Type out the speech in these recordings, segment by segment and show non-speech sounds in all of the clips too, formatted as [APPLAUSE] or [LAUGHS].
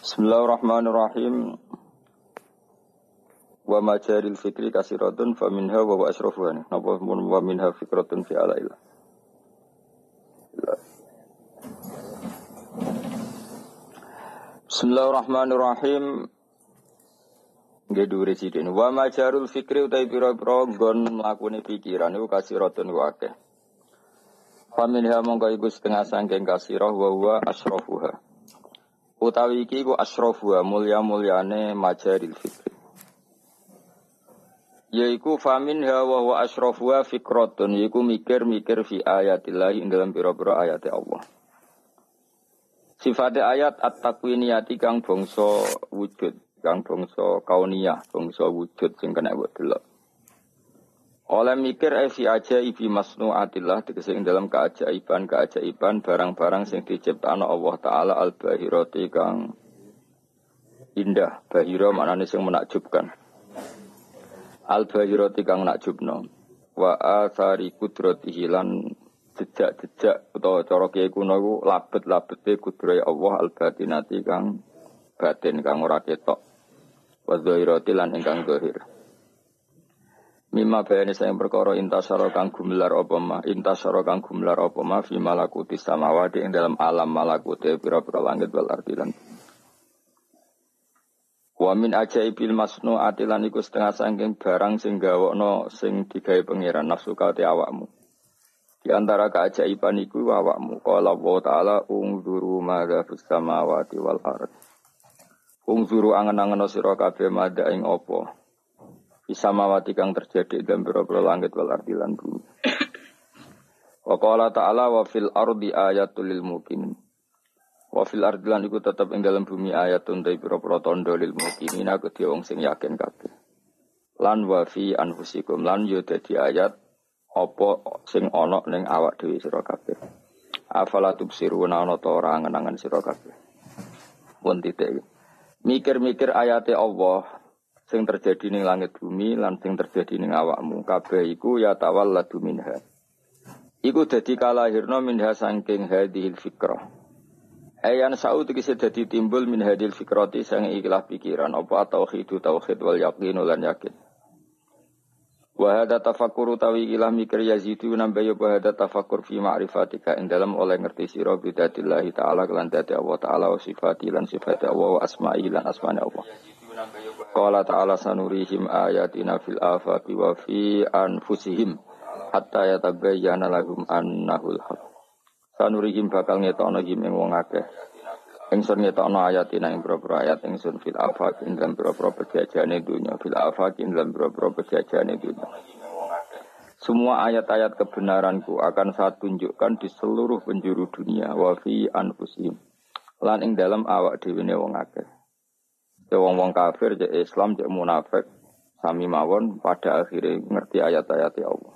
Bismillahirrahmanirrahim. Wa majaril fikri kasiratun fa minha wa wa asrafuha. Napa mun wa minha fikratun fi alaila. Bismillahirrahmanirrahim. Nggih dhuwure sithik. Wa majarul fikri utai pira-pira nggon mlakune pikiran iku kasiratun wa akeh. Fa minha mongko iku setengah sangking kasirah wa wa asrafuha. Utawi iki ku asrafuha mulya-mulyane majaril fikri. Yaiku famin hawa wa asrafuha fikratun yaiku mikir-mikir fi ayatillah ing dalam pira-pira ayat Allah. Sifatnya ayat at-takwiniyati kang bangsa wujud, kang bangsa kauniyah, bangsa wujud sing kena mbok delok. Oleh mikir e fi ajaibi masnuatillah tegese ing dalam keajaiban-keajaiban barang-barang sing diciptakno Allah taala al-bahirati kang indah. Bahira maknane sing menakjubkan. Al-bahirati kang menakjubno. Wa athari kudratihi lan jejak-jejak utawa cara kiai kuno iku labet-labete kudrohe Allah al-batinati kang batin kang ora ketok. Wa dhahirati lan ingkang dhahir. Mima bayani saya perkara intasara kang gumelar apa ma intasara kang gumelar apa ma fi malakuti samawati ing dalam alam malakuti pira-pira langit wal ardi lan Wa min ajaibil masnu atilan iku setengah sangking barang sing gawokno sing digawe pangeran nafsu kate awakmu. Di antara keajaiban iku awakmu qala Allah taala ungzuru madza fis samawati wal ard. Ungzuru angen-angen sira kabeh madza ing apa bisa mawati kang terjadi dalam beberapa langit wal ardi lan bumi. Wa qala ta'ala wa fil ardi ayatul lil mukminin. Wa fil ardi lan iku tetep ing dalam bumi ayatun ta pira-pira tandha lil mukminin aku wong sing yakin kabeh. Lan wa fi anfusikum lan yo dadi ayat apa sing ana ning awak dhewe sira kabeh. Afala tubsiruna ana ta ora angen-angen sira kabeh. Pun titik. Mikir-mikir ayate Allah sing terjadi ning langit bumi lan sing terjadi ning awakmu. Kabeh iku ya tawalladu minha. Iku dadi kalahirna minha saking hadhil fikrah. Ayan sa'u tegese dadi timbul min hadil fikrati sang ikhlas pikiran apa tauhidu tauhid wal yaqin lan yakin. Wa hada tafakkur tawi ilah mikir yazidu nambah ya hada tafakkur fi ma'rifatika ing dalam oleh ngerti sira bidatillahi ta'ala lan dadi Allah ta'ala wa sifati lan sifati Allah wa asma'i lan asma'i Allah Qala ta'ala sanurihim ayatina fil afaqi wa fi anfusihim hatta yatabayyana lahum annahul haq. Sanurihim bakal ngetokno him ing wong akeh. Ingsun ngetokno ayatina ing boro ayat ingsun fil afaq ing dalam boro pejajane dunya fil afaq ing dalam boro pejajane dunya. Semua ayat-ayat kebenaranku akan saya tunjukkan di seluruh penjuru dunia wa fi anfusihim. Lan ing dalam awak dhewe wong akeh. Ya wong-wong kafir, cek Islam, cek munafik, sami mawon pada akhirnya ngerti ayat-ayat ya Allah.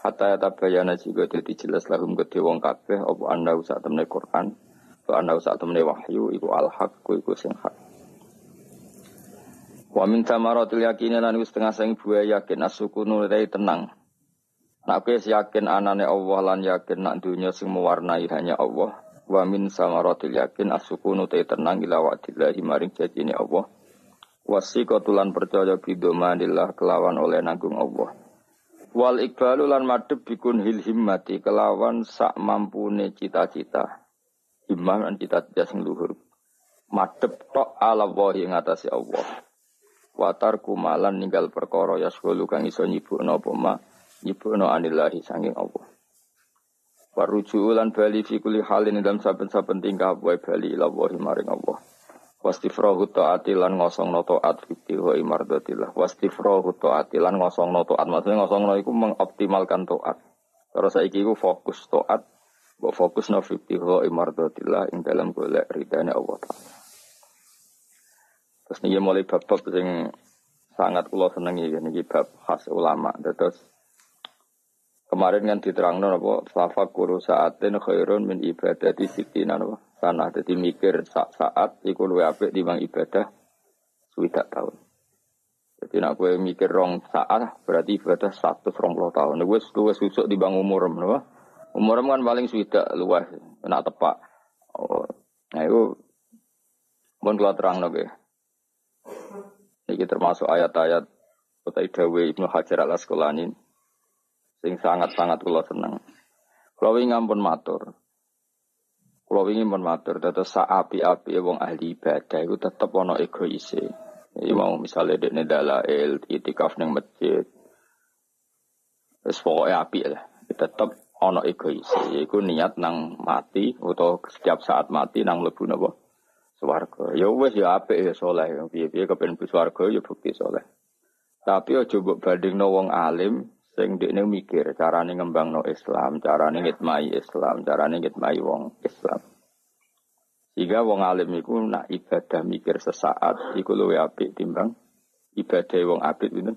Hatta ya tabayana juga jadi jelas lahum gede wong kafir, apa anda usah temne Quran, apa anda usah temne wahyu, iku al-haq, iku sing hak. Wa min tamaratil yakin lan wis setengah sing buaya yakin asukunu rai tenang. Nak kowe yakin anane Allah lan yakin nak dunia sing mewarnai hanya Allah, wa min samaratil yakin asukunu te tenang ila wa'dillahi maring janjine Allah. Wasi kotulan percaya bidomanillah kelawan oleh nanggung Allah. Wal ikbalu lan madhep bikun hil himmati kelawan sak mampune cita-cita. Himmah lan cita-cita sing luhur. Madhep tok ala wahi ngatasi Allah. Watar kumalan ninggal perkara yasghulu kang iso nyibukno apa ma nyibukno anillahi sanging Allah Waruju lan bali fi kulli halin dalam saben-saben tingkah wae bali ila maring Allah. Wastifrahu ta'ati lan ngosongno ta'at fi wa imardatillah. Wastifrahu ta'ati lan ngosongno ta'at. Maksudnya ngosongno iku mengoptimalkan ta'at. Terus saiki iku fokus ta'at, mbok fokus no fi wa imardatillah ing dalam golek ridane Allah. Terus niki mulai bab-bab sing sangat kula senengi niki bab khas ulama. Terus Kemarin kan diterangno apa tafakkur saatin khairun min ibadati sitina apa sana jadi mikir saat saat iku luwe apik timbang ibadah swidak tahun. Jadi nak gue mikir rong saat berarti ibadah satu rong puluh tahun. Gue luwe susuk bang umur napa? Umur kan paling swidak luwes nak tepak. Oh, nah itu Pun kula terang nggih. Ini termasuk ayat-ayat kota Dawe Ibnu Hajar al Asqalani sing sangat-sangat kula seneng. Kula wingi ampun matur. Kula wingi pun matur dados api-api wong ahli ibadah iku tetep ana egoise. Iki mau misalnya dekne dalail itikaf ning masjid. Wis pokoke apik lah. Tetep ana egoise, yaiku niat nang mati atau setiap saat mati nang mlebu napa? Swarga. Ya wis ya apik ya saleh. Piye-piye kepen swarga ya bukti saleh. Tapi aja mbok bandingno wong alim sing dekne mikir carane ngembangno Islam, carane ngitmai Islam, carane ngitmai wong Islam. Jika wong alim iku nak ibadah mikir sesaat iku luwih apik timbang ibadah wong apik itu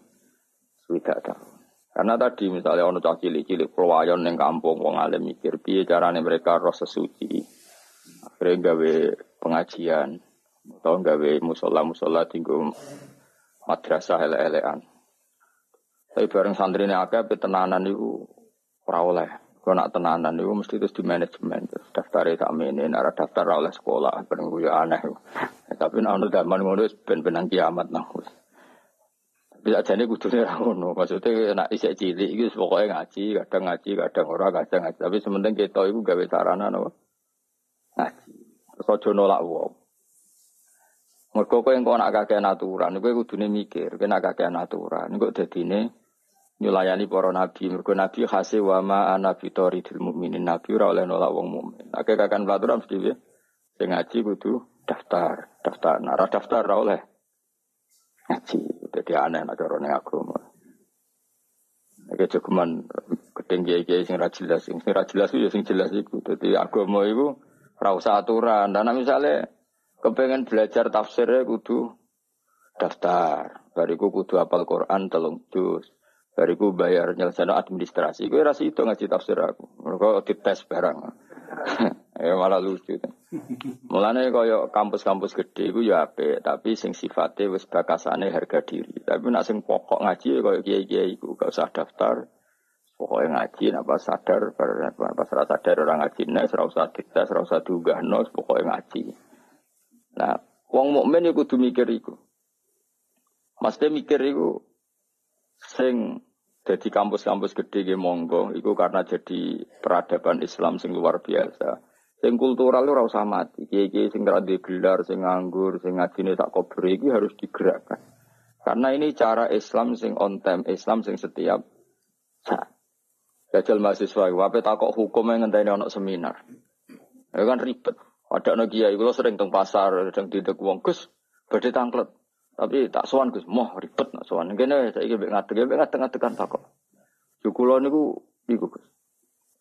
swidak tahun. Karena tadi misalnya ono cah cilik-cilik perwayon ning kampung wong alim mikir piye carane mereka roh sesuci. Akhirnya gawe pengajian atau gawe musola-musola tinggal madrasah ele-elean. Tapi bareng santri ini akeh tenanan itu ora oleh. Kalau nak tenanan itu mesti terus di manajemen. Terus daftar itu amin, nara daftar oleh sekolah. Bareng gue aneh. [LAUGHS] Tapi nak untuk zaman ngono ben-benan kiamat nah. Bisa jadi kudunya ngono. Maksudnya nak isek cilik itu pokoknya ngaji, kadang ngaji, kadang orang kadang ngaji. Tapi sementing kita itu gawe sarana no. Ngaji. Terus aja nolak wong. Mergo kowe engko nak kakek aturan, kowe kudune mikir, kowe nak kakek aturan, engko dadine nyulayani para nabi. Mergo nabi khase wa ma ana fitoridil mukminin. Nabi ora oleh nolak wong mukmin. Akeh kakan pelaturan mesti piye? Sing ngaji kudu daftar, daftar. Nah, daftar ora oleh ngaji. Dadi aneh nek cara ning agama. Nek cukuman gedeng kiai-kiai sing ra jelas, sing ra jelas ya sing jelas iku. Dadi agama iku ora usah aturan. Dan misalnya kepengen belajar tafsirnya kudu daftar. Bariku kudu apal Quran telung juz. Bariku bayar nyelesaikan administrasi. Gue rasa itu ngaji tafsir aku. Mereka dites barang. [LAUGHS] ya malah lucu. Mulane kaya kampus-kampus gede iku ya apik, tapi sing sifatnya wis bakasane harga diri. Tapi nak sing pokok ngaji kaya kiai-kiai iku gak usah daftar. Pokoknya ngaji, napa sadar, pas rasa sadar orang ngaji, nih, serau usah dites, serau usah diunggah, pokoknya ngaji. Nah, wong mukmin iku kudu mikir iku. Mesti mikir iku sing jadi kampus-kampus gede ge monggo iku karena jadi peradaban Islam sing luar biasa. Sing kultural ora usah mati. Kiai-kiai sing ora gelar, sing nganggur, sing ngajine tak kober iki harus digerakkan. Karena ini cara Islam sing on time, Islam sing setiap saat. Jajal mahasiswa, wape takok hukum yang ngenteni ono seminar. Ya kan ribet. Ada anak kiai, kalau sering teng pasar, sedang tidak uang gus, badhe tangklet. Tapi tak sowan gus, moh ribet nak sowan. Saya ingin ngadeg, ngadeg ngadeg kan takok. Jukulo niku niku gus.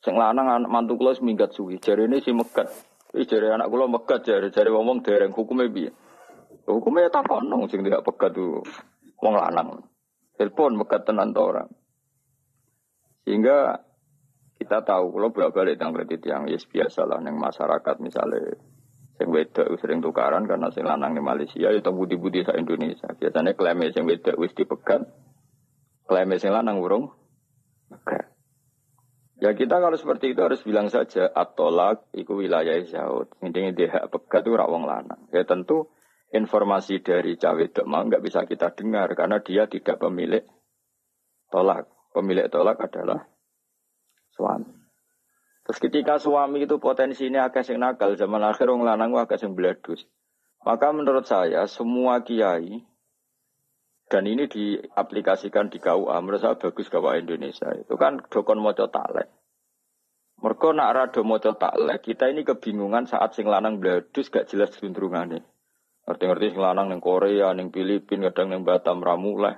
Sing lanang anak mantu kula seminggat suwi. Ini si megat. Iki jari anak kula megat jari jari ngomong dereng hukumnya piye. Hukumnya takon nong sing tidak pegat tuh wong lanang. Telepon megat tenan orang. Sehingga kita tahu kalau bolak balik tentang kredit yang yes biasa lah yang masyarakat misalnya sing wedok sering tukaran karena sing lanang di Malaysia itu budi-budi sa Indonesia. Biasanya klaimnya sing wedok wis dipegat klaimnya sing lanang urung ya kita kalau seperti itu harus bilang saja atolak iku wilayah Saud. Intinya dia pegat itu rawang lanang. Ya tentu informasi dari cawe mau nggak bisa kita dengar karena dia tidak pemilik tolak. Pemilik tolak adalah suami. Terus ketika suami itu potensinya agak sing nakal, zaman akhir orang lanang agak sing beladus. Maka menurut saya semua kiai dan ini diaplikasikan di KUA, menurut saya bagus KUA Indonesia. Itu kan dokon moco talek. Mereka nak rado moco talek, kita ini kebingungan saat sing lanang beladus gak jelas cenderungannya. Ngerti-ngerti sing lanang neng Korea, neng Filipina, kadang neng Batam Ramuleh.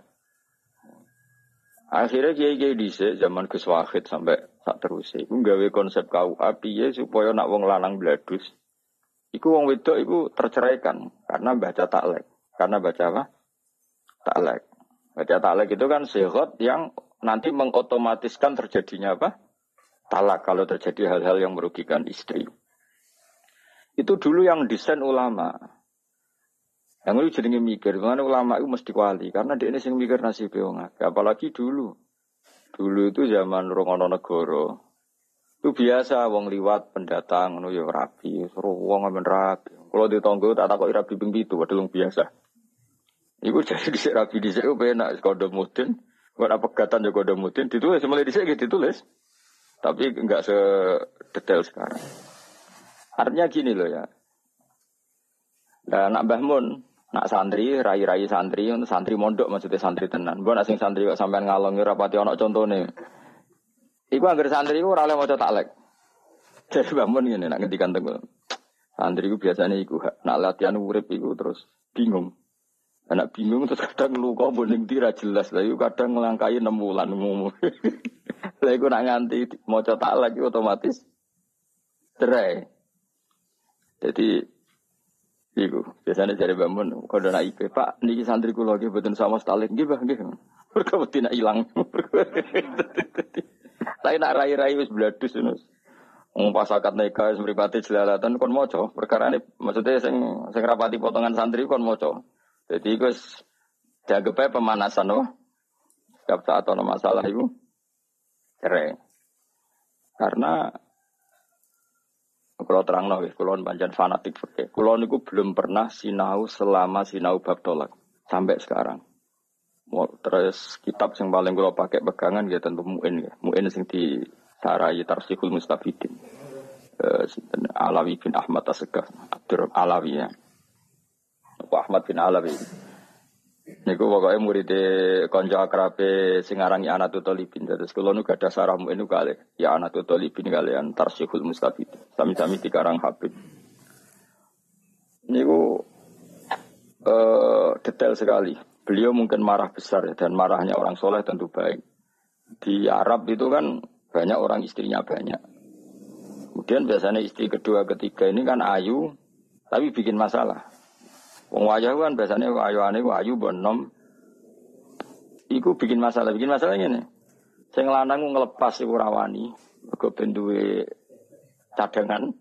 Akhirnya kiai-kiai dhisik zaman Gus Wahid sampai saat terus iku gawe konsep KUA piye supaya nak wong lanang bladus iku wong wedok iku terceraikan karena baca taklek. Karena baca apa? Taklek. Baca taklek itu kan sehat yang nanti mengotomatiskan terjadinya apa? Talak kalau terjadi hal-hal yang merugikan istri. Itu dulu yang desain ulama. Yang lu jadi mikir, mana ulama itu mesti wali, karena dia ini sing mikir nasib wong Apalagi dulu, dulu itu zaman Rongono Negoro, Itu biasa wong liwat pendatang ngono ya rapi, suruh wong amen rapi. Kalau ditonggo tak takok rapi ping pitu, padahal biasa. Iku [LAUGHS] jadi dhisik rapi dhisik ku penak kode mudin. Kok apa pegatan ya kode mudin ditulis mulai dhisik gitu ditulis. Tapi enggak sedetail sekarang. Artinya gini loh ya. Nah, nak Mbah Mun, nak santri, rai-rai santri, santri mondok maksudnya santri tenan. Mbah nak sing santri kok sampean ngalongi rapati ana contone. Iku anggar santri iku ora oleh maca taklek. [LAUGHS] Jadi bangun ngene nak ngendikan tenggo. Santri iku biasanya iku nak latihan urip iku terus bingung. Anak bingung terus kadang luka boning tira jelas lah iku kadang ngelangkai enam bulan umum. [LAUGHS] Lah iku nak nganti maca taklek otomatis cerai. Jadi Iku biasanya dari bangun kalau nak IP Pak niki santri kulo lagi betul sama stalik nggih bah nggih. Mergo wedi nak ilang. [LAUGHS] Tapi nak rai-rai wis bladus ngono. Wong pas akad nikah wis mripate jelalatan kon maca. Perkara ini maksudnya sing sing rapati potongan santri kon maca. Jadi iku wis dianggep pemanasan loh. Setiap saat ada masalah itu cerai. Karena kalau terang nawi, kalau panjang fanatik fikih. Kalau niku belum pernah sinau selama sinau bab tolak sampai sekarang. Terus kitab yang paling kalau pakai pegangan ya tentu muin ya. Muin sing di sarai tarsihul mustafidin. Uh, Alawi bin Ahmad Asegaf. Abdur Alawi ya. Ahmad bin Alawi. Niku pokoknya murid konco akrabe sing arangi anak tutolibin. Terus kalau nu ada sarah muin nu kali. Ya anak tutolibin kalian tarsihul mustafidin. Sami-sami dikarang Habib. Niku uh, detail sekali. Beliau mungkin marah besar dan marahnya orang soleh tentu baik. Di Arab itu kan banyak orang istrinya banyak. Kemudian biasanya istri kedua ketiga ini kan ayu tapi bikin masalah. Wong wayah kan biasanya ayu ane ayu bonom. Iku bikin masalah, bikin masalah ini. Sing lanang ngelepas iku rawani, mergo ben cadangan.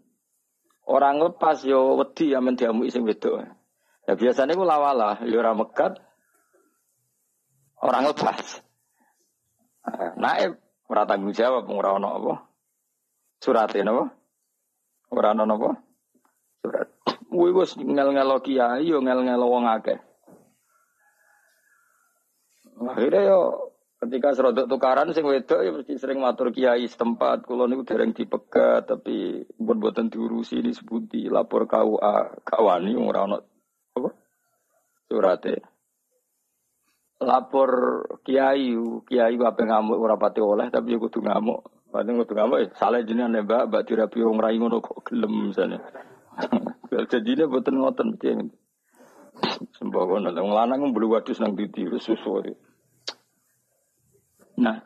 Orang lepas yo wedi amen diamu sing wedok. Ya biasanya ku lawalah, yo ora mekat, Orang lepas. Naib ora tanggung jawab ora ono apa? Surat apa? Ora ono? Surat. Kuwi wis ngel-ngelo kiai yo ngel-ngelo wong akeh. Akhirnya yo ketika serodok tukaran sing wedok ya mesti sering matur kiai setempat kula niku dereng dipegat tapi pun boten diurusi disebuti lapor KUA kawani ora ono apa surate lapor kiai, kiai apa ngamuk ora pati oleh tapi yo kudu ngamuk. Paling kudu ngamuk ya salah jenenge Mbak, Mbak dirapi wong rai ngono kok gelem misalnya. Jadine boten ngoten. Sembawa ngono wong lanang mblu wadus nang didi susu. Nah,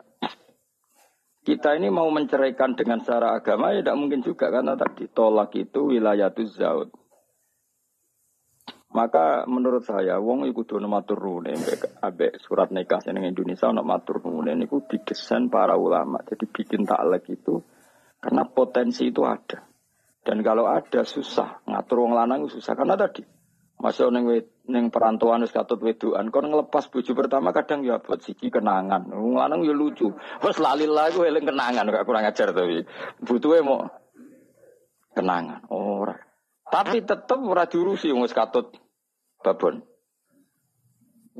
kita ini mau menceraikan dengan secara agama ya tidak mungkin juga karena tadi tolak itu wilayah zaud. Maka menurut saya wong iku kudu matur nuwun ambek surat nikah ning Indonesia ana matur nuwun niku didesain para ulama. Jadi bikin taklek itu karena potensi itu ada. Dan kalau ada susah ngatur wong lanang susah karena tadi masuk neng neng perantauan wis katut wedoan kon ngelepas bojo pertama kadang ya buat siki kenangan. Wong lanang ya lucu. Wes lali lagu eling kenangan gak kurang ajar tapi butuhe mau kenangan. Ora. Tapi tetep ora diurusi wong katut babon.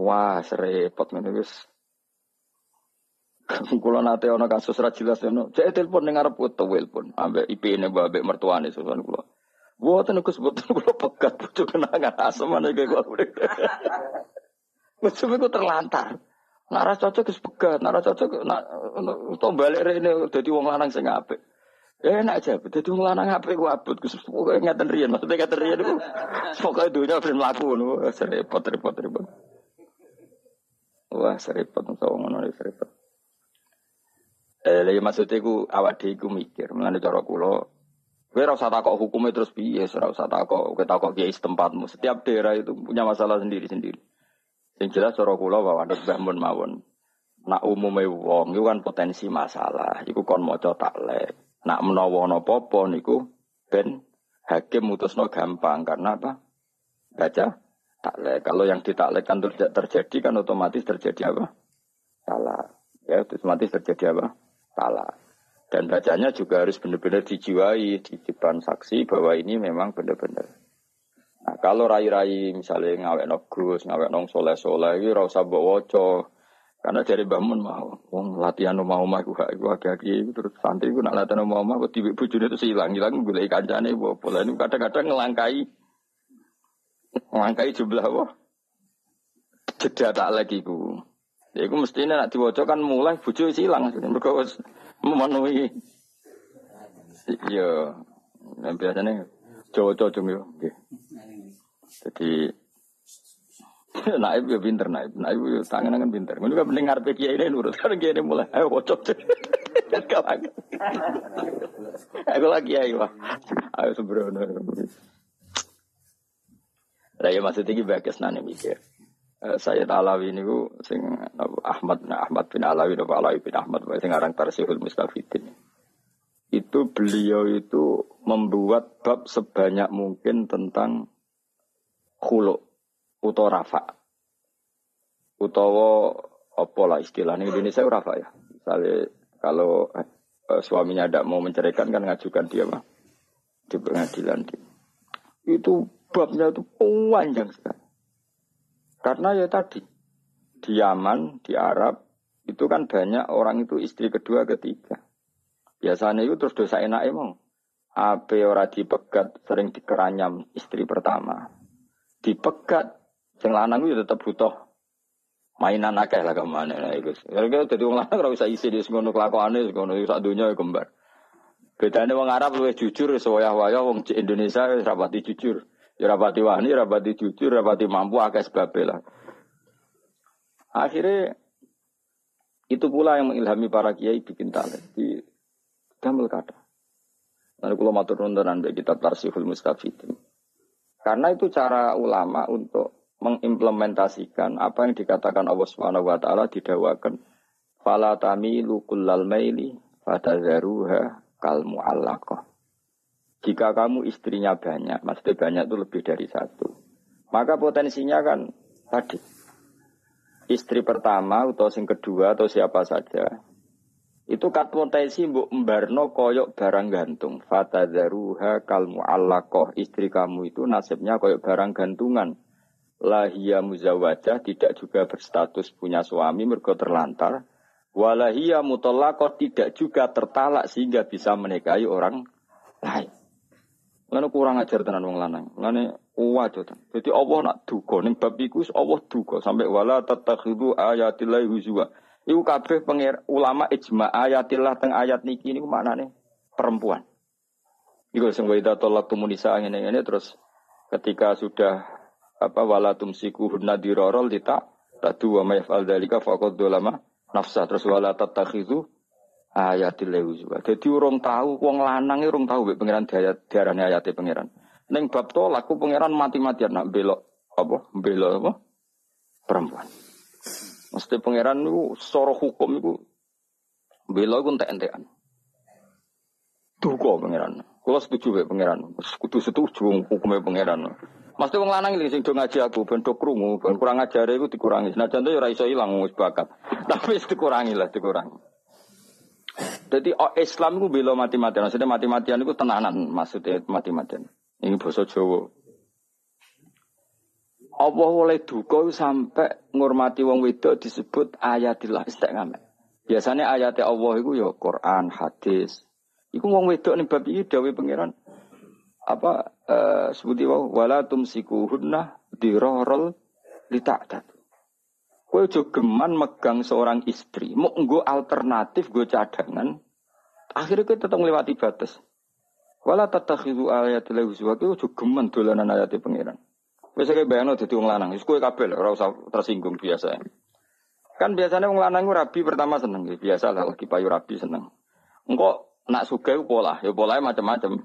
Wah, serepot ngene wis. [LAUGHS] Kulo nate ana kasus ra jelas ngono. Cek telepon ning arep telepon ambek IP-ne ambek mertuane susun kulo. Buatan aku sebetulnya kulo pegat bojo kenangan asem ana iki kulo. Bojo ku terlantar. Nara cocok wis pegat, nara cocok nak to balik rene dadi wong lanang sing. Ya enak aja, dadi wong lanang apik ku abot, Gus pokoke ngeten riyen, maksudnya ngeten riyen iku pokoke dunya ben mlaku ngono, serepot repot repot. Wah, serepot ngono serepot. Eh, lha maksudnya ku awak dhewe iku mikir, mengenai cara kula ora usah takok hukumnya terus piye, ora usah takok, kowe takok kiai setempatmu. Setiap daerah itu punya masalah sendiri-sendiri. Yang jelas cara kula bahwa ada mbah mawon. Nak umume wong iku kan potensi masalah, iku kon maca taklek. Nak menawa ana apa niku ben hakim mutusno gampang karena apa? Baca taklek. Kalau yang ditaklekkan terjadi kan otomatis terjadi apa? Salah. Ya, otomatis terjadi apa? Salah. Dan bacanya juga harus benar-benar dijiwai di depan saksi bahwa ini memang benar-benar. Nah, kalau rai-rai misalnya ngawek no gus, ngawek nong soleh-soleh, itu rasa bawa Karena dari bangun mau, wong latihan mau mah gua gua kaki terus santri gua nak latihan mau mah, tiba bujune itu hilang hilang lagi kancane bawa pola ini kadang-kadang ngelangkai, ngelangkai jumlah wah jeda tak lagi ku. Ya iku mestinya nak diwaca kan mulai bojo hilang mergo wis memenuhi. Iya. Nah, biasanya Jawa-Jawa yo nggih. Jadi [LAUGHS] naib ya pinter naib, naib ya tangan kan pinter. Ngono kan pendengar kiai ini nurut kan kiai ini mulai ayo wocok. Aku lagi [LAUGHS] ayo. Ayo sembrono. Lah ya maksudnya iki bagus nane mikir. Eh, Sayyid Alawi ini ku sing Ahmad nah Ahmad bin Alawi atau Alawi bin Ahmad sing aran Tarsihul Mustafidin. Itu beliau itu membuat bab sebanyak mungkin tentang khulu atau rafa. Utawa apa lah istilahnya Indonesia rafa ya. Misalnya kalau eh, suaminya tidak mau menceraikan kan ngajukan dia mah di pengadilan. Itu babnya itu panjang sekali. Karena ya tadi, di Yaman, di Arab, itu kan banyak orang itu istri kedua, ketiga. Biasanya itu terus dosa enak emang. Ape ora dipegat, sering dikeranyam istri pertama. Dipegat, sing lanang itu tetap butuh mainan akeh lah ke mana nah itu. Karena jadi orang lanang usah isi di ngono kelakuane, ngono sak dunia ya kembar. Bedanya orang Arab lebih jujur, sewayah-wayah wong Indonesia rapati jujur. Ya rapati wani, rapati jujur, rapati mampu akeh sebab lah. Akhirnya itu pula yang mengilhami para kiai bikin talent di damel kata. Lalu kalau matur nontonan bagi kitab Tarsihul Mustafidin. Karena itu cara ulama untuk mengimplementasikan apa yang dikatakan Allah Subhanahu wa taala didawakan fala tamilu kullal maili fatazaruha kal muallaqah. Jika kamu istrinya banyak, maksudnya banyak itu lebih dari satu. Maka potensinya kan tadi. Istri pertama atau sing kedua atau siapa saja. Itu kat potensi mbok mbarno koyok barang gantung. Fatadharuha kal mu'allaqah. Istri kamu itu nasibnya koyok barang gantungan. Lahia muzawajah tidak juga berstatus punya suami mergo terlantar. Walahia mutallaqah tidak juga tertalak sehingga bisa menikahi orang lain. Lalu kurang ajar tenan wong lanang. Lalu wajo. Jadi Allah nak duga ning bab iku Allah duga sampai wala tatakhidu ayatillah huzwa. Iku kabeh pengir ulama ijma ayatillah teng ayat niki niku maknane perempuan. Iku sing wa idza talaqtum nisa ngene-ngene terus ketika sudah apa wala tumsiku hunna dirarol dita tadu wa mayfal dalika faqad dolama nafsa terus wala tatakhidu ayatil leuzwa. Jadi urung tahu wong lanang urung tahu mbek pangeran diarani ayate pangeran. Ning bab tolak ku pangeran mati-matian nak belok apa? Belok apa? Perempuan. Mesti pangeran niku secara hukum iku belok ku entek-entekan. Duga pangeran. Kula setuju mbek pangeran. Kudu setuju hukumnya pangeran. Mesti wong lanang iki sing do ngaji aku ben do krungu, ben kurang ajare iku dikurangi. Senajan to ya ora iso ilang wis bakat. Tapi dikurangi lah, dikurangi. Jadi oh, Islam itu bela mati-matian. Maksudnya mati-matian itu tenanan. Maksudnya mati-matian. Ini bahasa Jawa. Allah oleh duka sampai ngurmati wong wedok disebut ayatillah istiqamah. Biasanya ayatnya Allah itu ya Quran, hadis. Iku wong wedok nih bab iki dawuh pangeran apa uh, sebuti wala tumsikuhunna dirorol lita'tat. Kowe aja geman megang seorang istri, mau nggo alternatif gue cadangan. Akhirnya kowe tetap melewati batas. Wala tatakhidu ayatil huzwa kowe aja geman dolanan ayat pangeran. Wis kaya bayangno dadi wong lanang, wis kowe kabeh ora usah tersinggung biasa. Kan biasanya wong lanang rabi pertama seneng, biasa lah lagi payu rabi seneng. Engkau nak suka pola, ya polanya macam-macam.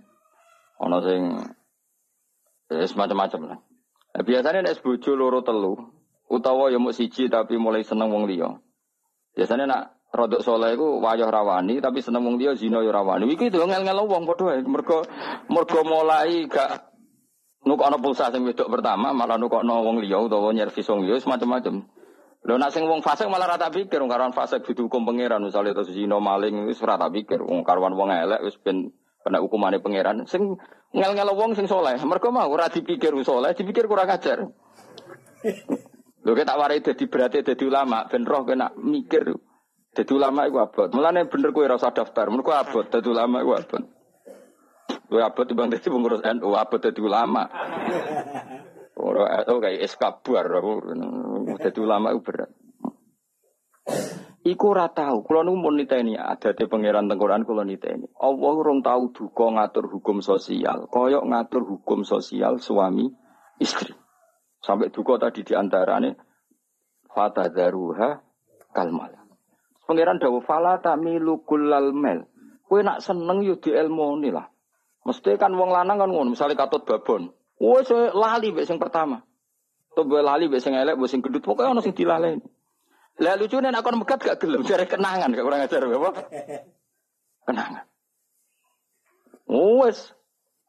Ono sing ya semacam-macam lah. Nah, biasanya nek bojo loro telu, utawa ya mau siji tapi mulai seneng wong liya. Biasanya nak rodok soleh iku wayah rawani tapi seneng wong liya zina ya rawani. Iki itu ngel-ngel wong padha. Mergo mergo mulai gak nukokno pulsa sing wedok pertama malah nukokno wong liya utawa nyervis wong liya semacam-macam. Lho nak sing wong fasik malah rata pikir wong karuan fasik hukum pangeran misale terus zina maling wis rata pikir wong karuan wong elek wis ben kena hukumane pangeran. Sing ngel-ngel wong sing soleh, mergo mau ora dipikir soleh, dipikir kurang ajar. Lho tak warai dadi berarti dadi ulama ben roh kena mikir. Dadi ulama iku abot. Mulane bener kowe ora usah daftar, mergo abot dadi ulama iku abot. Kowe abot timbang dadi pengurus NU, abot dadi ulama. Ora itu kayak eskabar Dadi ulama itu berat. Iku ora tahu, kula nu mun niteni adate pangeran teng Quran kula niteni. Allah urung tahu duka ngatur hukum sosial, koyok ngatur hukum sosial suami istri. Sampai duka tadi diantarane fatadzaruha kalmal. Pangeran dawuh fala tamilu kullal mel. Kowe nak seneng yo dielmoni lah. Mesti kan wong lanang kan ngono, misalnya katut babon. Wes lali mbek sing pertama. Tuh lali mbek sing elek, mbek sing gendut, pokoke ana sing dilaleni. Lah lucunya nek kon megat gak gelem cari kenangan gak kurang ajar apa? [LAUGHS] Kenangan. Wes.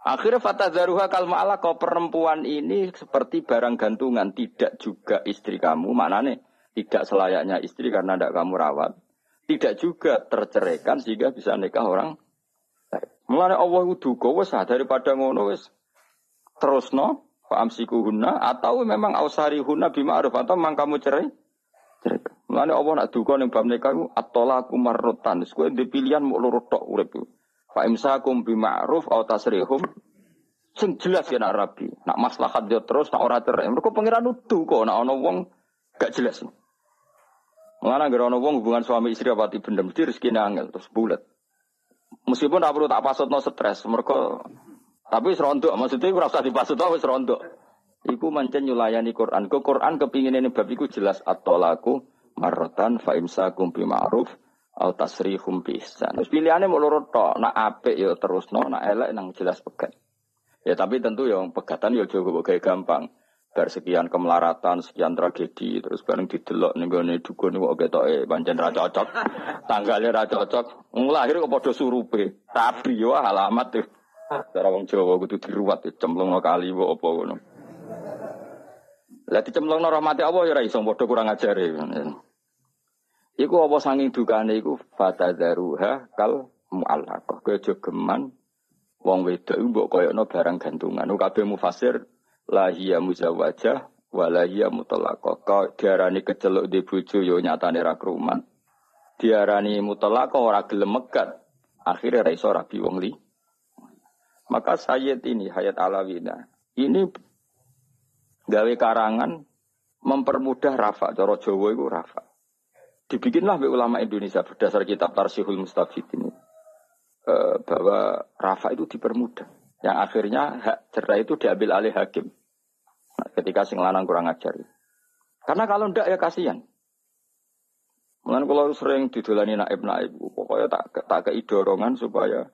Akhirnya fatadzaruha kalma Allah kau perempuan ini seperti barang gantungan tidak juga istri kamu maknanya tidak selayaknya istri karena tidak kamu rawat tidak juga terceraikan sehingga bisa nikah orang Mulane Allah duka wes daripada ngono wes terus no faamsiku huna atau memang ausari huna bima'ruf atau memang kamu cerai cerai Mulane Allah nak duka ning bab nikah iku at-talaqu marratan. Wis kowe ndek pilihan mau loro tok urip. Fa imsakum bi ma'ruf aw tasrihum sing jelas ya nak rabi. Nak maslahat yo terus nak ora cerai. Mergo pangeran nudu kok nak ana wong gak jelas. Mulane gara ana wong hubungan suami istri apa bendem mesti rezekine angel terus bulat. Meskipun tak perlu tak pasutno stres, mergo tapi serondok maksudnya ora usah dipasutno wis serondok. Iku mancen nyulayani Quran. Ke Quran kepingin ini bab iku jelas at-talaqu marrotan fa imsakum bi ma'ruf au tasrihum bi ihsan. Terus pilihane mau loro tok, nak apik ya terusno, nak elek nang jelas pegat. Ya tapi tentu yang pegatan ya juga kayak gampang. Bar sekian kemelaratan, sekian tragedi, terus bareng didelok ning gone dukun kok ketoke pancen ra cocok. [LAUGHS] Tanggalnya ra cocok. Nglahir kok padha surupe. Tapi yo alamat tuh. Cara wong Jawa kudu diruwat cemplung kali kok apa ngono. Lah dicemplungno rahmati Allah ya ora iso padha kurang ajare. Iku apa sanging dukane iku fatadzaruha kal mu'allaqah. Kowe aja geman wong wedok iku mbok koyokno barang gantungan. Kabeh mufasir la hiya muzawwajah wa la hiya mutallaqah. Kok diarani keceluk di bojo yo nyatane ra krumat. Diarani mutallaqah ora gelem megat. Akhirnya ra iso rabi wong li. Maka Sayyid ini Hayat Alawina ini gawe karangan mempermudah rafa cara Jawa itu rafa dibikinlah oleh ulama Indonesia berdasar kitab Tarsihul Mustafid ini e, bahwa rafa itu dipermudah. Yang akhirnya hak cerai itu diambil alih hakim. Nah, ketika sing lanang kurang ajar. Karena kalau ndak ya kasihan. Mungkin kalau sering didolani naib naib, pokoknya tak tak keidorongan supaya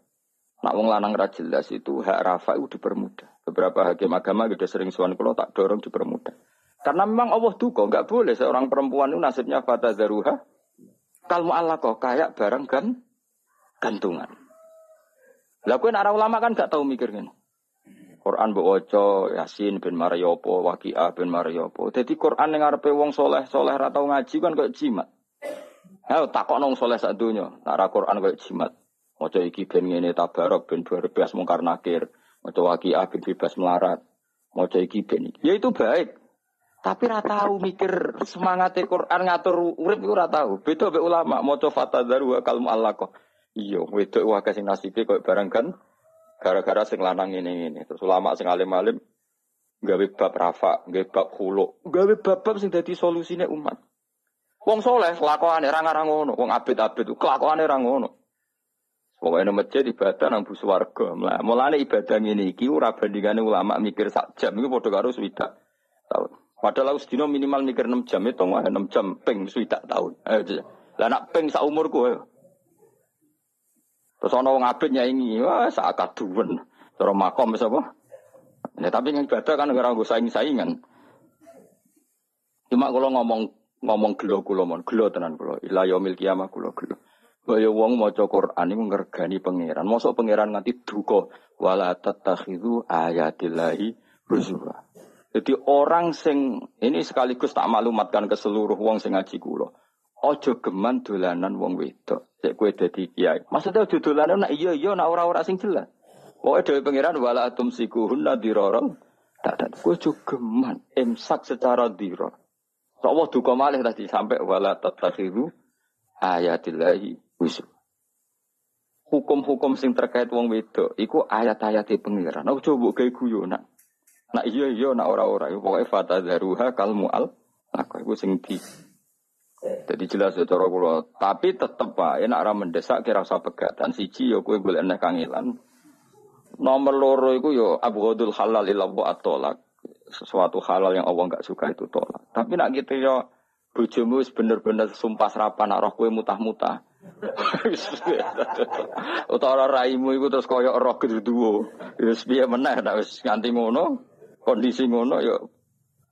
nak wong lanang ra jelas itu hak rafa itu dipermudah. Beberapa hakim agama juga sering suan kalau tak dorong dipermudah. Karena memang Allah duka, nggak boleh seorang perempuan itu nasibnya fata zaruha. Kalau Allah kok kayak barang kan gantungan. Lah arah ulama kan gak tahu mikirnya. Quran mbok waca Yasin bin Mariopo, Waqiah bin Mariopo. Jadi Quran yang ngarepe wong soleh soleh ra tau ngaji kan kayak jimat. Ayo takok nong soleh sak donya, ora Quran kayak jimat. Maca iki ben ngene tabarok ben 12 mungkar nakir. Maca waqiah bin bebas melarat. Maca iki ben Ya itu baik. Tapi ora tahu mikir semangat Quran ngatur urip iku ora tahu. Beda mek ulama maca fatadzaru wa kalmu kok. Iya, wedok wae sing nasibe koyo barang kan gara-gara sing lanang ini ini. Terus ulama sing alim-alim gawe bab rafa, gawe bab khulu, gawe bab-bab sing dadi solusine umat. Wong soleh kelakuane ra ngarang ngono, wong abid-abid kelakuane ra ngono. Pokoknya masjid ibadah nang bus warga. Mulane ibadah ini iki ora bandingane ulama mikir sak jam iku padha karo swidak tahun. Padahal aku sedina minimal mikir 6 jam itu wah 6 jam ping swidak tahun. Ayo Lah nak ping sak umurku ayo. Terus ana wong abid nyaingi, wah sak kaduwen. Cara makom wis apa? Ya tapi yang ibadah kan ora nggo saing-saingan. Cuma kalau ngomong ngomong gelo kula mon, gelo tenan kula. Ila yaumil kiamah kula gelo. Kaya wong maca Quran iku ngergani pangeran. Mosok pangeran nganti duka wala tattakhidhu ayatillahi huzwa. Jadi orang sing ini sekaligus tak maklumatkan ke seluruh wong sing ngaji kula. Ojo geman dolanan wong wedok. Sik kowe dadi kiai. Maksudnya ojo dolanan nak iya iya nak ora-ora sing jelas. Pokoke dhewe pangeran wala atum sikuhunna dirorong. Tak tak kowe ojo geman imsak secara diror. Allah duka malih tadi sampai wala tatakhiru ayatillahi usul. Hukum-hukum sing terkait wong wedok iku ayat-ayat pengiran. Aku coba gawe guyonan. Nak iya iya nak ora-ora iku pokoke fatadharuha kal mual. Aku iku sing di jadi jelas ya cara kula, tapi tetep wae nek ora mendesak kira usah pegatan siji ya kowe golek nek kangilan. Nomor loro iku ya abghadul halal ila wa atolak. Sesuatu halal yang Allah enggak suka itu tolak. Tapi nak gitu ya bojomu wis bener-bener sumpah serapan nak roh kowe mutah-mutah. [LAUGHS] Utawa raimu iku terus koyo roh gedhe-duwo. Wis piye meneh nek wis nganti ngono kondisi ngono ya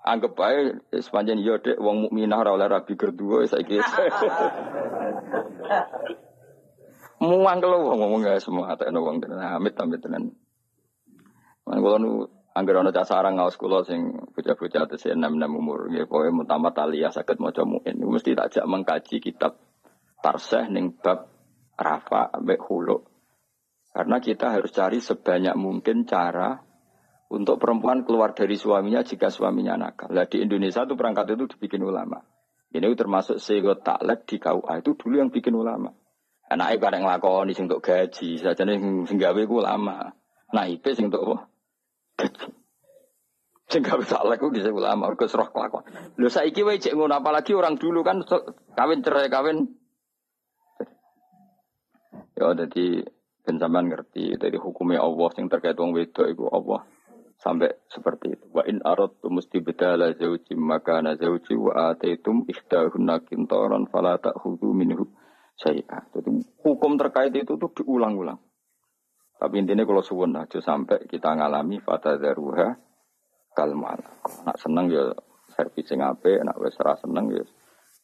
anggap baik sepanjang yo dek wong mukminah ora oleh rabi kedua saiki. [LAUGHS] Muang kalau wong ngomong gak semua atau wong tenan amit amit tenan. Man kula nu angger ana cah sarang ngaos kula sing bocah-bocah tesih enam-enam umur nggih pokoke mutamat aliyah saged maca muin mesti tak jak mengkaji kitab tarseh ning bab rafa ambek hulu. Karena kita harus cari sebanyak mungkin cara untuk perempuan keluar dari suaminya jika suaminya nakal. Nah, di Indonesia itu perangkat itu dibikin ulama. Ini termasuk sego taklek di KUA itu dulu yang bikin ulama. Anak ibu yang ngelakoni sing untuk gaji, saja nih sing gawe ulama. Nah IP sing untuk? Gaji. Sing gawe taklek bisa ulama, mergo roh kelakon. Lho saiki wae cek ngono apalagi orang dulu kan kawin cerai kawin. Ya jadi ben ngerti dari hukumnya Allah yang terkait wong wedok iku Allah sampai seperti itu. Wa in aradtum mustibdala zawji makana zawji wa ataitum ikhdahunna kintaran fala ta'khudhu minhu syai'a. Jadi hukum terkait itu tuh diulang-ulang. Tapi intinya kalau suwun aja sampai kita ngalami fata daruha kalmal. Nak seneng ya servis sing apik, nak wis seneng ya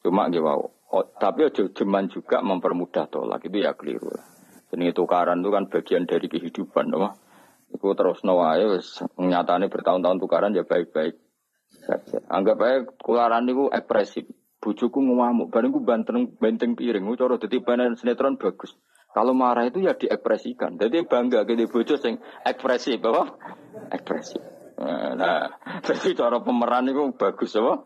cuma nggih wow. Oh, tapi aja jeman juga mempermudah tolak itu ya keliru. Jadi tukaran itu kan bagian dari kehidupan, no? Iku terus nawae wis nyatane bertahun-tahun tukaran ya baik-baik. Anggap aja tukaran niku ekspresif. Bujuku ngamuk, bareng ku banteng benteng piring, cara dadi sinetron bagus. Kalau marah itu ya diekspresikan. Jadi bangga gede bojo sing ekspresif, apa? Ekspresif. Nah, [LAUGHS] jadi cara pemeran itu bagus, apa?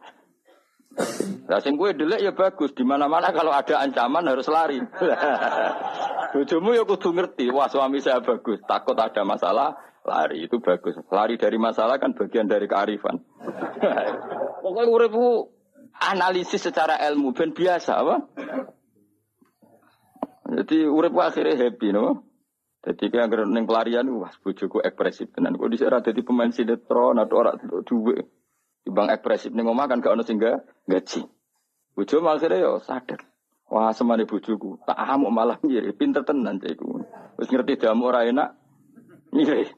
Sing gue delek ya bagus. Di mana-mana kalau ada ancaman harus lari. [LAUGHS] Bojomu ya kudu ngerti, wah suami saya bagus, takut ada masalah, lari itu bagus. Lari dari masalah kan bagian dari kearifan. [LAUGHS] Pokoknya uripku analisis secara ilmu ben biasa apa? Jadi uripku akhirnya happy no. Jadi kayak agar neng pelarian, wah bojoku ekspresif tenan. Kok di sana jadi pemain sinetron atau orang duwe. Bang ekspresif nih ngomong kan gak ono sehingga gaji. Bojo akhirnya ya sadar. Wah semane bojoku, tak amuk malah ngiri, pinter tenan cekku. Wis ngerti jamu ora enak, ngiri.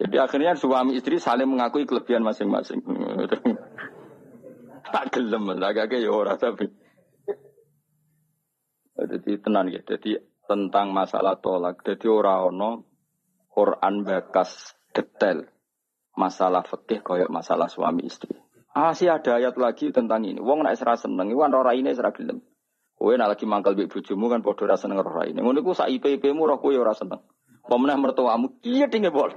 Jadi akhirnya suami istri saling mengakui kelebihan masing-masing. [LAUGHS] tak gelem, tak kayak ya ora tapi. Jadi tenan ya, jadi tentang masalah tolak. Jadi ora ono Quran bakas detail masalah fikih koyok masalah suami istri. Ah, sih ada ayat lagi tentang ini. Wong nak serasa seneng, iwan ora ini serasa gelem. Kowe nak lagi mangkal mbek bojomu kan padha ra seneng roh ini. Ngono iku sak IP-IP-mu roh kowe ora seneng. Pemenang mertuamu iya tinggi bol.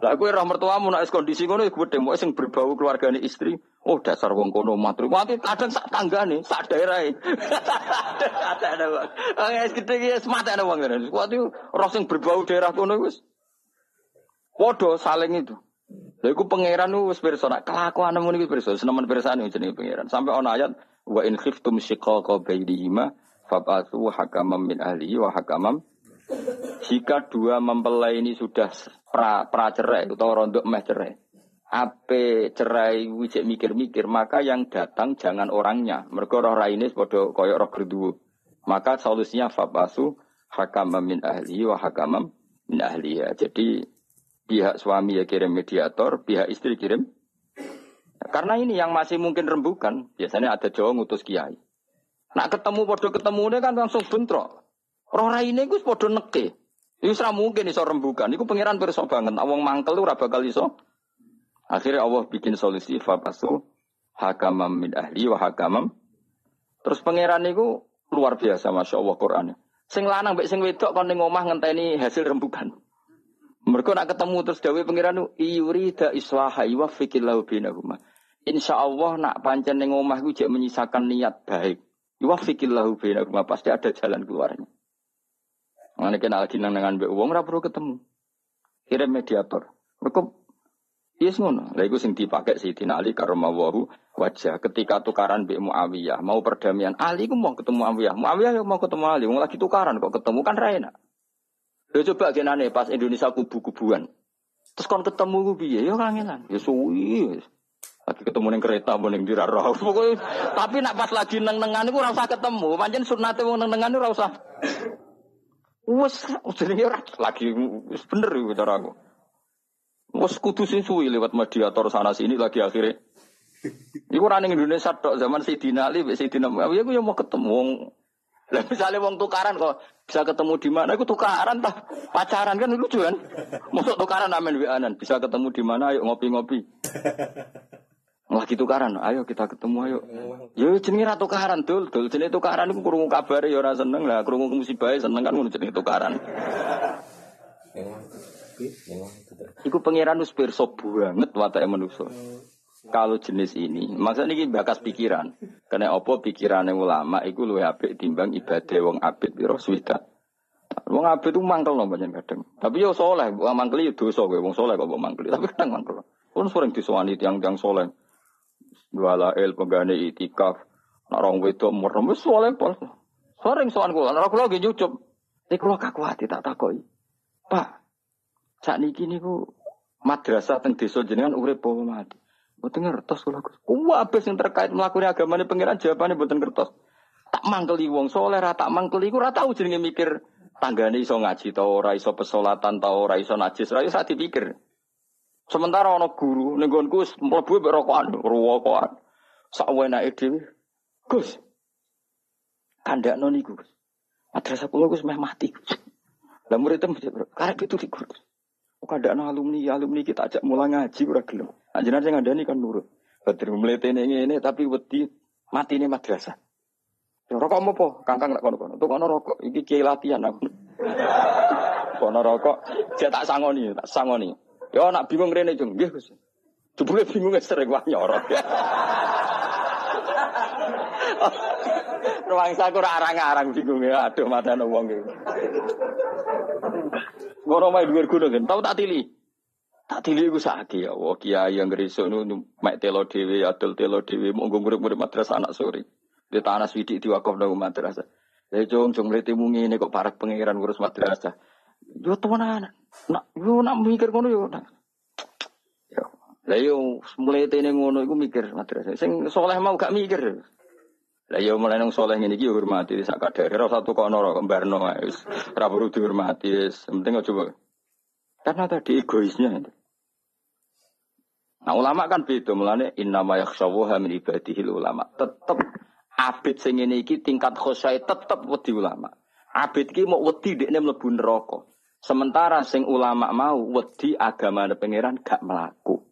Lah kowe roh mertuamu nak kondisi ngono iku gedhe sing berbau keluargane istri. Oh dasar wong kono matri. Mati kadang sak tanggane, sak daerahe. Ada wong. Wis gedhe iki semata ana wong ngene. Kuwi roh sing berbau daerah kono wis. Padha saling itu. Lha iku pangeran wis pirsa nak kelakuan ngono iku pirsa, senemen pirsane jenenge pangeran. Sampai ana ayat Wa in khiftum shiqaqa bainihima fab'athu hakamam min ahlihi wa hakamam. Jika dua mempelai ini sudah pra, pra cerai atau rondok meh cerai ape cerai wijek mikir-mikir maka yang datang jangan orangnya. Mereka roh ini podo koyok roh kedua maka solusinya fabasu hakamam min ahli wa hakamam min ahliya jadi pihak suami ya kirim mediator pihak istri kirim karena ini yang masih mungkin rembukan, biasanya ada Jawa ngutus kiai. Nak ketemu podo ketemu ini kan langsung bentrok. Roh ini gue podo neke. Ini serah mungkin iso rembukan. Iku pangeran perso banget. Awang mangkel ora bakal iso. Akhirnya Allah bikin solusi fapasu hakamam min ahli wa hakamam. Terus pangeran itu luar biasa masya Allah Qurannya. Sing lanang mbek sing wedok kon ning omah ngenteni hasil rembukan. Mereka nak ketemu terus dawe islaha wa fikillahu bainahuma. Insya Allah nak pancen ning omah jek menyisakan niat baik. Wa fikillahu bainahuma pasti ada jalan keluarnya. Mana kena lagi nang dengan mbek wong ora ketemu. Kirim mediator. Mereka Yes ngono. Lah iku sing dipakai Sayyidina Ali karamawahu wajah ketika tukaran Mbak Muawiyah mau perdamaian. Ali ku mau ketemu Muawiyah. Muawiyah mau ketemu Ali. Mau lagi tukaran kok ketemu kan Raina. Lo coba genane pas Indonesia kubu-kubuan. Terus kon ketemu ku piye? Ya kangenan. Ya suwi. Lagi ketemu ning kereta apa ning diraro. [LAUGHS] Pokoke tapi nak pas lagi neng-nengan iku ora usah ketemu. Pancen sunate wong neng-nengan ora usah. Wes jenenge ora lagi wis bener iku cara aku. Wes kudu sing suwi lewat mediator sana sini lagi akhirnya. Iku running Indonesia tok zaman Sayyidina Ali, Sayyidina Muawiyah aku yang mau ketemu Lah misalnya wong tukaran kok bisa ketemu di mana? Aku tukaran tah pacaran kan lucu kan? Masuk tukaran amen wianan bisa ketemu di mana? Ayo ngopi-ngopi. Lagi tukaran, ayo kita ketemu ayo. Yo jenenge ra tukaran dul, dul jenenge tukaran iku krungu kabare ya ora seneng lah, krungu musibah seneng kan ngono jenenge tukaran. Iku pangeran wis pirsa banget watake manusa. Kalau jenis ini, maksudnya ini bakas pikiran. Karena apa pikirannya ulama iku luwih apik timbang ibadah wong abid piro swida. Wong abid itu mangkel loh banyak kadang. Tapi yo soleh, wong mangkel itu dosa gue, wong soleh kok mangkel. Tapi kadang mangkel. Pun sering disewani tiang-tiang soleh. Wala el penggane itikaf. Nak rong wedok merem wis soleh pol. Sering sowan kula, nek kula nggih nyucup. Nek kula kakuati tak takoki. Pak, Saat niki niku madrasah teng desa jenengan urip apa mati. Mboten ngertos kula Gus. Kuwabes sing terkait mlakune agamane pangeran jawabane mboten ngertos. Tak mangkeli wong soleh ra tak mangkeli iku ora tau jenenge mikir tanggane iso ngaji ta ora iso pesolatan ta ora iso najis ra iso dipikir. Sementara ana guru ning nggonku mlebu mek rokokan, rokokan. Sak wenake dhewe. Gus. Kandakno niku Gus. Madrasah kula Gus meh mati. Lah muridnya karep itu di Gus. Kok ada anak alumni, alumni kita ajak mulai ngaji ora gelem. Anjenan sing ngandani kan nurut. Badri mletene ini tapi wedi mati ini madrasah. Ya rokok po, kangkang nak kono kono. Tuh kono rokok, iki kiai latihan aku. kono rokok, saya tak sangoni, tak sangoni. Ya nak bingung rene jeng, nggih. Jebule bingung sering wah nyorot. [LAUGHS] Ruang saku arang-arang bingung ya, aduh mata wong iki. Ngono mai dhuwur gunung kan, tau tak tili. Tak tili iku sakit ya, wah kiai yang gerisuk nu mek telo dhewe, adol telo dhewe, monggo murid-murid madrasah anak sore. Di tanah swidik diwakaf nang madrasah. Lah jong jong mlete mungi ini kok parak pengiran ngurus madrasah. Yo temenan. Nak yo nak mikir ngono yo nak. Yo. Lah yo mlete ngono iku mikir madrasah. Sing soleh mau gak mikir. Lah ya mulai nang soleh ngene iki hormati sak kadare ora satu kono ora kembarno wis ora perlu dihormati wis penting aja karena tadi egoisnya Nah ulama kan beda mulane innama yakhshawaha min ibadihi ulama. Tetep abid sing ngene iki tingkat khosyai tetep wedi ulama. Abid iki mau wedi dekne mlebu neraka. Sementara sing ulama mau wedi agama pangeran gak melaku.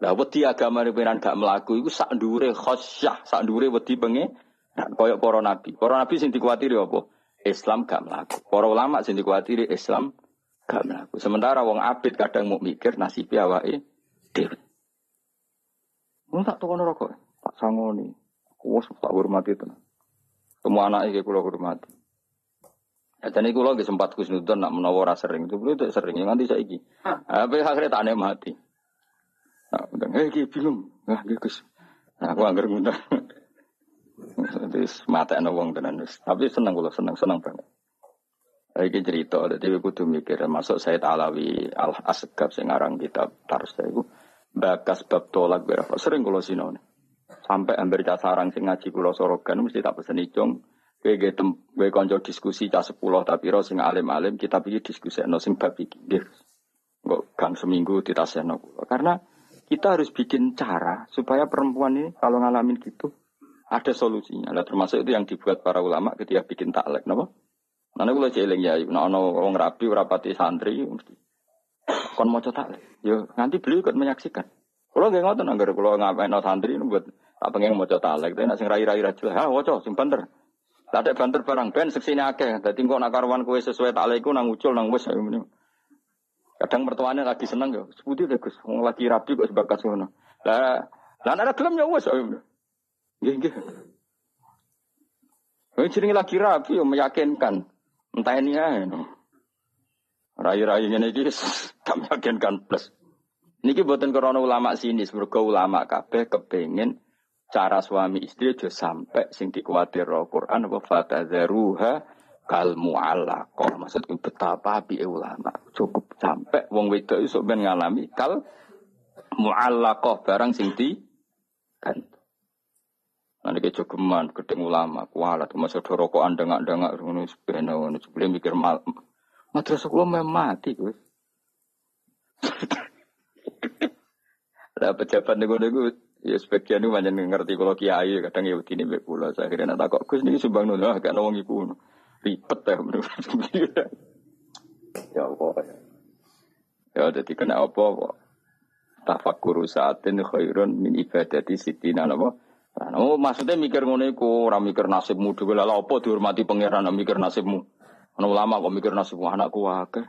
Lah wedi agama pengiran gak melaku iku sak ndure khosyah, sak ndure wedi penge koyok para nabi. Para nabi sing dikuatiri apa? Islam gak melaku. Para ulama sing dikuatiri Islam gak melaku. Sementara wong abid kadang mau mikir nasib awake dhewe. Mun tak tukon rokok, tak sangoni. Wes tak hormati tenan. Semua anak iki kula hormati. Ya jadi kula nggih sempat kusnudon nak menawa sering. Itu itu sering nganti saiki. Apa akhirnya tak mati. Nah, eh bingung. Nah, Gus. Nah, aku anggar ngundang. Jadi mata ana wong tenan Tapi seneng kula seneng seneng banget. Iki cerita, jadi kudu mikir masuk saya Alawi Al Asgab sing aran kitab Tars iku bakas bab tolak berapa sering kula sinone. Sampai hampir cah sarang sing ngaji kula sorogan mesti tak pesen icung. Kowe ge tem kowe kanca diskusi cah 10 tapi ro sing alim-alim kita pilih diskusi no sing bab iki. Nggih. Kok kan seminggu ditaseno kula. Karena kita harus bikin cara supaya perempuan ini kalau ngalamin gitu ada solusinya. Nah, termasuk itu yang dibuat para ulama ketika bikin taklek, napa? Nanti kalau jeling ya, nah ono wong rapati santri, mesti kon mau taklek. Yo nanti beliau ikut menyaksikan. Kalau nggak ngotot nangger kalau ngapain no santri buat tak pengen coba talek, tapi nasi rai rai rajul, ah wocok sing banter. Banter barang ben seksini akeh, jadi kok nak karuan kue sesuai talekku nang ucul nang ayo Kadang mertuanya lagi seneng ya, sebuti deh gus, lagi rapi kok sebakas ngono. Lah, lah ada gelem ya wes ayo. Nggih nggih. Ini jenenge lagi rapi ya meyakinkan. Entah ini ya. Rai-rai ini iki [LAUGHS] gak meyakinkan plus. Niki buatan korona ulama sini, semoga ulama kabeh kepengen cara suami istri aja sampai sing dikuatir Quran apa fatadzaruha kal mu'allaqah. Maksudnya betapa api ulama. Cukup sampai wong wedok iso ben ngalami kal mu'allaqah barang sing di kan. Nanti kejogeman gedeng ulama kualat masa rokokan dengak-dengak ngono sepena ngono mikir mal. Madrasah kula mati kuwi. Lah pejabat niku niku ya sebagian itu banyak ngerti kalau kiai kadang ya mbek kula. Saya kira nak kok Gus niki sumbang nono agak wong iku. Ribet ya menurut [LAUGHS] Ya Allah. Ya jadi kena apa kok. Tafakkur saatin khairun min ibadati sitina? Nah, oh, maksudnya mikir ngono iku, ora mikir nasibmu dhewe lha apa dihormati pangeran mikir nasibmu. Ana ulama kok mikir nasibmu anakku akeh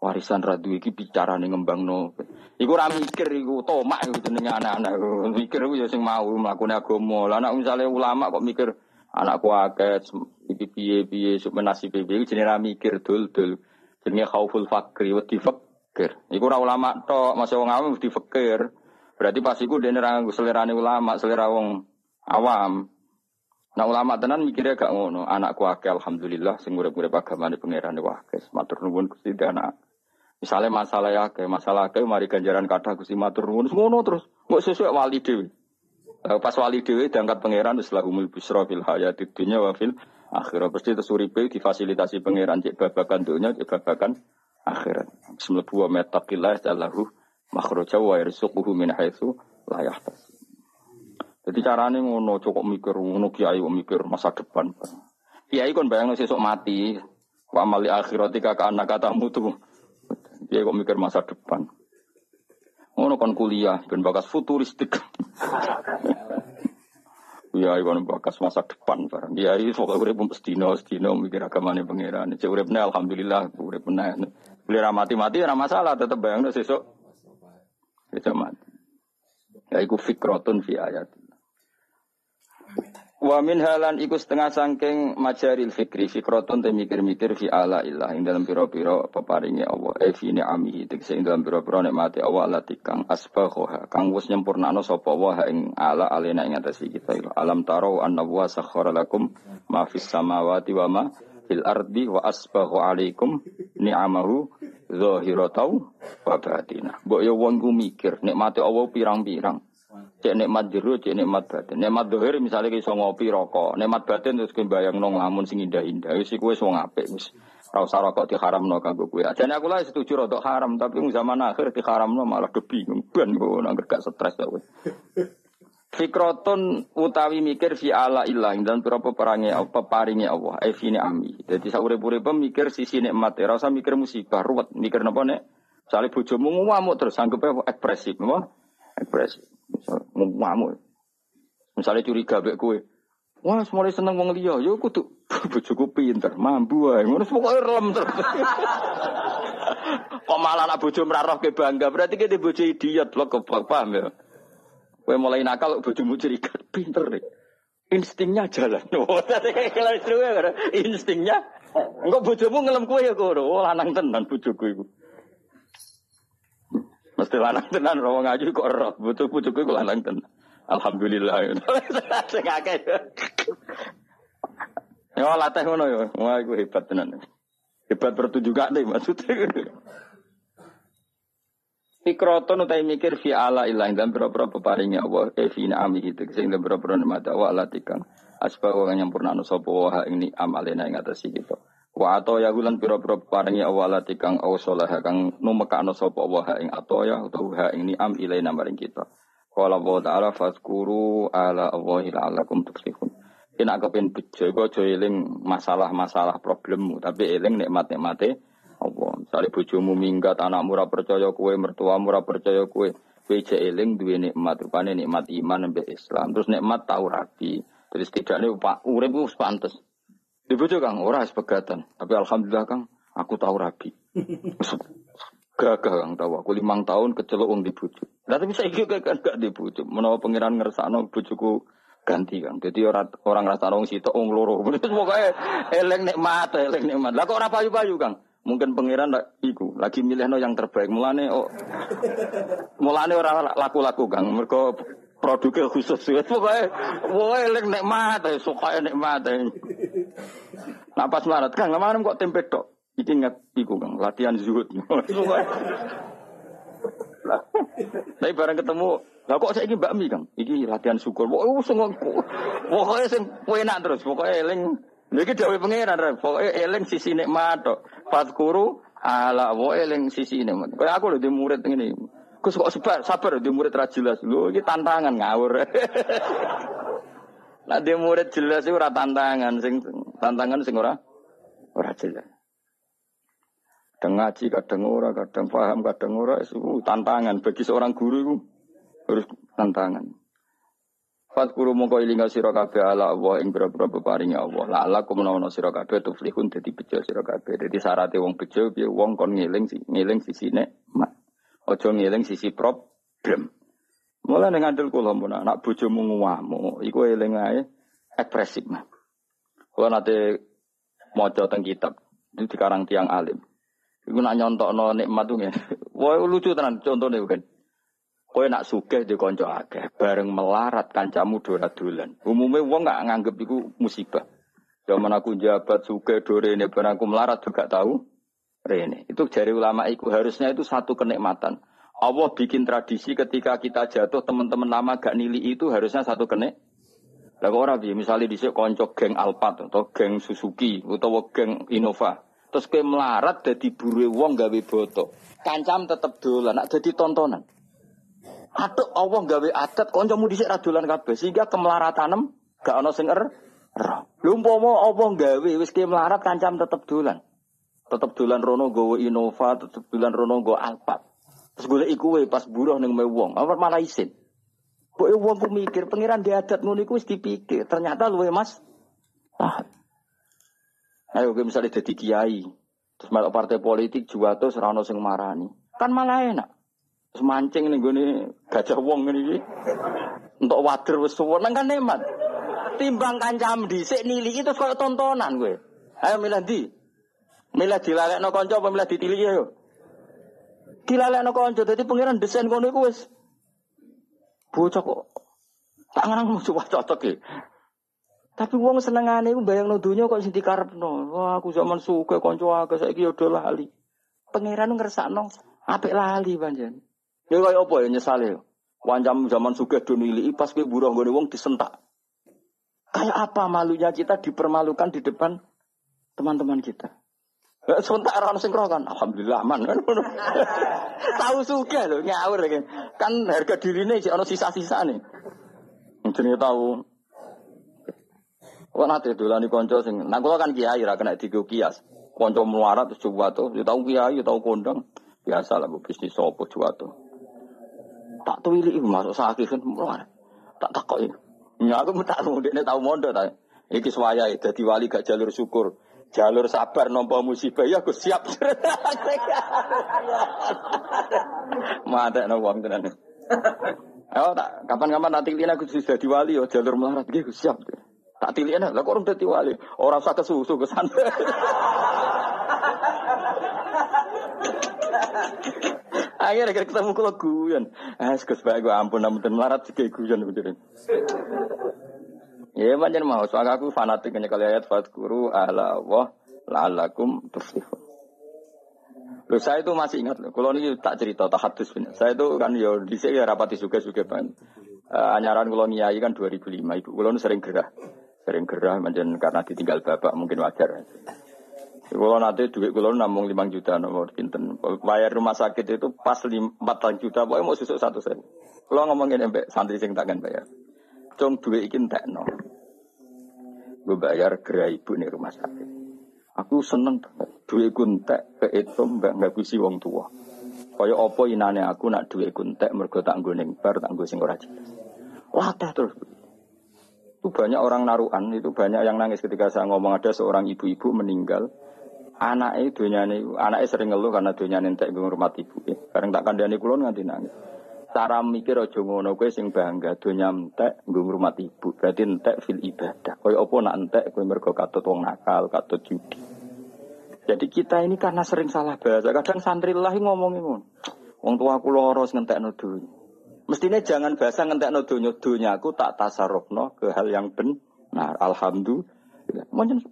warisan radu iki bicara ning ngembangno. Iku ora mikir iku tomak iku jenenge anak-anak. Mikir iku ya sing mau mlakune agama. Lah anak misale ulama kok mikir anakku akeh iki piye-piye sok menasi piye jenenge ora mikir dul-dul. Jenenge khauful fakri wedi fakir. Iku ora ulama tok, masih wong awam mesti fakir. Berarti pas iku dene ra selerane ulama, selera wong awam. Nah ulama tenan mikirnya gak ngono. Anakku akeh alhamdulillah sing urip-urip agamane pangeran wae. Matur nuwun Gusti anak. Misalnya masalah ya masalah kayak mari ganjaran kata gusi matur nuwun semono terus nggak sesuai wali dewi. Pas wali dewi diangkat pangeran setelah umul busro fil hayat dunya wa fil akhirat. Pasti itu suripe difasilitasi pangeran cek babakan dunia cek babakan akhirat. Bismillah wa metaqillah jallahu makhraja wa yarzuquhu min haitsu la. Jadi carane ngono cukup mikir ngono kiai mikir masa depan. Kiai kon bayang sesuk mati. Wa amali akhirati ka anak kata mutu. Dia kok mikir masa depan. Ngono kon kuliah ben bakas futuristik. [LAUGHS] Ya ikon bakas masa depan barang. Dia iki sok urip mestino stino mikir agamane pangeran. Cek uripne alhamdulillah urip meneh. Beli mati-mati ora masalah tetep bayangno sesuk. Sesuk mati. Ya iku fikrotun fi ayat. Wa min halan iku setengah sangking majaril fikri fikroton te mikir-mikir fi ala ilah ing dalam piro-piro peparingi Allah. E fi ni'amihi tegese ing dalam piro-piro nikmati Allah lati kang asbaghoha kang wis nyempurnakno sapa wa ing ala alena ing atase kita. Alam taro anna wa sakhara lakum ma fis samawati wa ma fil ardi wa asbaghu alaikum ni'amahu zahiratau wa batina. Mbok yo wong mikir nikmati Allah pirang-pirang Cek nikmat jero, cek nikmat batin. Nikmat dohir misalnya kisah ngopi rokok. Nikmat batin terus bayang nong lamun sing indah indah. Wis kue wong apik wis. Ora usah rokok diharamno kanggo kowe. Ajane aku lah setuju rokok haram, tapi zaman akhir diharamno malah do bingung. Ben kok nang gak stres. Fikroton utawi mikir fi ala ilang dan berapa perangi apa paringi Allah. Eh fi ami. Jadi saurip-urip mikir sisi nikmat. Ora usah mikir musibah, ruwet. Mikir napa nek? Sale bojomu ngamuk terus anggape ekspresif, napa? Ekspresif. Ngamuk. Misalnya curiga bek kue. Wah, mulai seneng wong liya, yo kudu [LAUGHS] bojoku pinter, mampu ae. Ngono pokoke relem terus. [LAUGHS] Kok malah anak bojo meraroh ke bangga, berarti kita bojo idiot lo kebak paham ya. Kue mulai nakal bojomu curiga, [LAUGHS] pinter deh. Instingnya jalan. Ya, instingnya. Enggak bojomu ngelem kue ya kok. Oh, lanang tenan bojoku iku. Mesti lanang tenan roh ngaji kok roh. Butuh butuhku kok lanang tenan. Alhamdulillah. [LAUGHS] Sing akeh. Ya latih ngono ya. Wah iku hebat tenan. Hebat pertunjukan deh maksudnya. Fikroton utai mikir fi ala ilah dan berapa peparingnya Allah e fi na'ami itu sehingga berapa nikmat Allah latikan asbah wa nyampurna sapa wa ini amalena ing atas kita. Wa ya gulan pira-pira paringi awalati kang awsalah kang numekano sapa wa ing ato ya utawa ing ni'am ilaina maring kita. Qala wa ta'ala fazkuru ala Allahi la'allakum tuflihun. Kena kepen bejo iku aja eling masalah-masalah problemmu, tapi eling nikmat-nikmate Allah. Misalnya bojomu minggat, anakmu ora percaya kue, mertuamu ora percaya kue. Kowe eling duwe nikmat rupane nikmat iman mbek Islam. Terus nikmat tau rabi. Jadi setidaknya Pak urip wis pantes. Di bojo Kang ora sepegatan. Tapi alhamdulillah Kang aku tahu rabi. Gagah Kang tahu aku limang tahun kecelok wong di bojo. Lah tapi saiki kan gak di bojo. Menawa pangeran ngersakno bojoku ganti Kang. Jadi orang orang rasa wong sitok wong loro. [LAUGHS] Pokoke eling nikmat, eling nikmat. Lah kok ora payu-payu Kang? Mungkin pangeran iku lagi milihno yang terbaik. Mulane oh, mulane ora laku-laku Kang. Mergo produknya khusus. Pokoknya wah eling nikmat, suka nikmat. Nah pas marat Kang, kemarin kok tempe tok. Iki ingat iku Kang, latihan zuhud. Tapi bareng ketemu, lah kok saya ini Mbak Mi Kang, iki latihan syukur. Wah, semua, pokoknya sing enak terus, pokoknya eling Iki dawuh pangeran, pokoke eling sisi nikmat tok. Fadkuru ala wa eling sisi nikmat. Kayak aku lho di murid ngene. Gus kok sabar, sabar di murid ra jelas. Lho iki tantangan ngawur. [LAUGHS] Lah di murid jelas itu tantangan, sing tantangan sing ora ora jelas. Kadang ngaji, kadang ora, kadang paham, kadang ora, itu tantangan bagi seorang guru itu harus tantangan. Fatkuru mongko ilinga sira kabeh ala Allah ing pira-pira peparinge Allah. La ala kumenawa sira kabeh tuflihun dadi bejo sira kabeh. Dadi syaratnya wong bejo piye wong kon ngeling ngeling sisine mak. Aja ngeling sisi problem. Mulai ning andel kula mun anak bojomu nguwamu, iku eling ae ekspresif. Kula nate maca teng kitab itu dikarang tiang alim. Iku nak nyontokno nikmat tuh Wah lucu tenan contone kan. Kowe nak sugih di konco akeh, bareng melarat kancamu dora dolan. Umumnya wong nggak nganggep iku musibah. Zaman aku jabat sugih dore ini, bareng aku melarat juga tahu. Rene. Itu jari ulama iku harusnya itu satu kenikmatan. Allah bikin tradisi ketika kita jatuh teman-teman lama gak nili itu harusnya satu kenik. Lah orang bi misalnya di konco geng Alphard atau geng Suzuki atau geng Innova. Terus kowe melarat jadi buru wong gawe boto. Kancam tetep dolan, nak jadi tontonan. Aduh Allah gawe adat kancamu dhisik ra dolan kabeh sehingga kemelaratanem gak ana sing er. Lho umpama Allah gawe wis ke melarat kancam tetep dolan. Tetep dolan rono gawe Innova, tetep dolan rono gawe Alphard. Terus golek iku pas buruh ning wong, apa malah isin. Pokoke wong ku mikir pangeran di adat ngono iku dipikir, ternyata luwe Mas. Ah. Ayo misalnya jadi kiai, terus melok partai politik juato serano sing marani. Kan malah enak. Terus mancing nih gue nih gajah wong ini. Untuk wis suweneng kan nikmat. Timbang kancam dhisik nili itu koyo tontonan gue. Ayo milih di. Milih dilalekno kanca apa milih ditiliki ayo. Dilalekno kanca dadi pangeran desain kono iku wis bocah kok tak ngarang coba cocok ya. Tapi wong senengane iku bayangno donya kok sing dikarepno. Wah, aku zaman suka kanca akeh saiki yo lali. Pangeran ngersakno apik lali panjen. Ya kaya apa ya nyesale. Wancam zaman sugih do nilii pas kowe buruh nggone wong disentak. Kayak apa malunya kita dipermalukan di depan teman-teman kita. Sebentar orang sing kan, alhamdulillah aman kan. [LAUGHS] Tahu suka loh ngawur kan. Kan harga diri ini ono sisa-sisa nih. Jenenge tahu. Wah nanti dulu nih konco sing, nah kan kiai ra kena tiga kias. Konco meluarat terus coba tuh, ya tahu kiai, ya tahu kondang. Biasa lah bisnis sopo coba tuh. Tak tuwili masuk sakit kan mulai. Tak takoi. Ya aku tak dia tahu mondok ta. Iki swaya dadi wali gak jalur syukur. Jalur sabar nompo musibah ya aku siap. Mate no wong tenan. Oh tak kapan-kapan nanti lihat aku sudah di wali yo jalur melarat gitu siap. Tak tilian lah kok orang wali. Orang usah kesusu ke sana. Akhirnya ketemu kalau guyon. Ah, sekus baik gue ampun namun melarat sih guyon betul. Ya macam mau soal aku fanatik hanya kali ayat fatkuru ala Allah la'alakum tuflihun. Loh saya itu masih ingat. Kalau ini tak cerita, tak hadus. Saya itu kan yo di sini ya rapati suka-suka banget. Uh, anyaran kalau nyai kan 2005. Ibu kalau sering gerah. Sering gerah macam karena ditinggal bapak mungkin wajar. Kalau nanti duit kalau namung lima juta nomor pinten. Bayar rumah sakit itu pas empat juta, pokoknya mau susuk satu sen. Kalau ngomongin embek santri sing takkan bayar. Cung duit tak no. Gue bayar gerai ibu nih rumah sakit. Aku seneng banget. Duit ke itu mbak nggak kusi wong tua. Kaya apa inane aku nak duwe kuntek mergo tak nggo ning bar tak nggo sing ora jelas. Latah terus. Itu banyak orang naruhan, itu banyak yang nangis ketika saya ngomong ada seorang ibu-ibu meninggal. Anaknya dunyane, anaknya sering ngeluh karena dunyane entek rumah ibu. Karena tak kandani kulon nganti nangis. Cara mikir aja ngono kowe sing bangga donya entek nggo ngrumat ibu. Berarti entek fil ibadah. Kaya apa nak entek kowe mergo katut wong nakal, katut judi. Jadi kita ini karena sering salah bahasa. Kadang santri lah ngomongin ngono. Wong tua aku loros ngentekno dunya. Mestinya jangan bahasa ngentekno dunya dunya aku tak tasarrufno ke hal yang benar. Alhamdulillah. Mungkin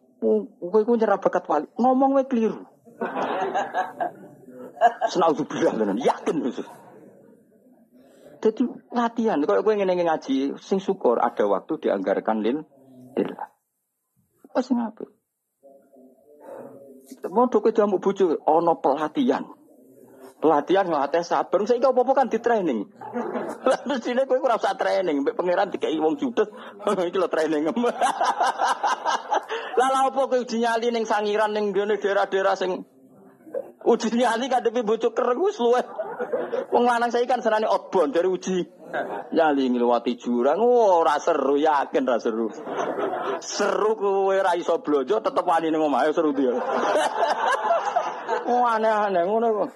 kowe ku nyerah bakat wali. Ngomong wae keliru. Senaudzubillah yakin khusus. Jadi latihan. Kalau gue ingin ngaji, sing syukur ada waktu dianggarkan lil lillah. Apa sing apa? Mau doke jamu bucu, ono pelatihan. Pelatihan ngelatih sabar. Saya kau apa kan di training. Lalu sini gue kurang training. Mbak pangeran tiga wong judes. [LAUGHS] Iki lo training. [LAUGHS] Lalu apa gue dinyali neng sangiran neng daerah-daerah sing Uji nyali kadepi bocok kereng luwe. Wong lanang saya kan senane outbound dari uji nyali ngliwati jurang. Oh, ora seru yakin ora seru. Seru kowe ora iso blojo tetep wani ning omahe seru dia. Oh aneh-aneh ngono kok.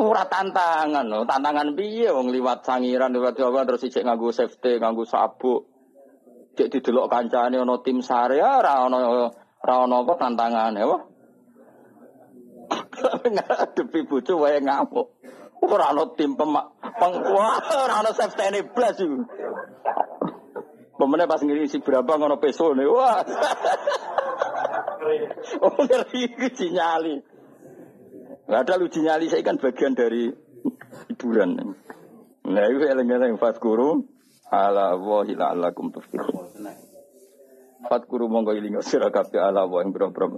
Ora tantangan tantangan piye wong liwat sangiran liwat Jawa terus ijek nganggo safety, nganggo sabuk. Cek didelok kancane ana tim sare ora ana ora ana apa tantangane, wah. [LAUGHS] ngadepi bojo wae ngamuk. Ora ana tim pemak pengkuat, ora ana safety blas iku. Pemene pas ngisi berapa ngono peso nih, wah. [LAUGHS] oh ngeri uji nyali. Ada uji nyali, saya kan bagian dari hiburan. Nah itu eleng-eleng guru ala wahi la'alakum tuflihun. Fatkuru monggo ilingo sirakabi ala wa yang berapa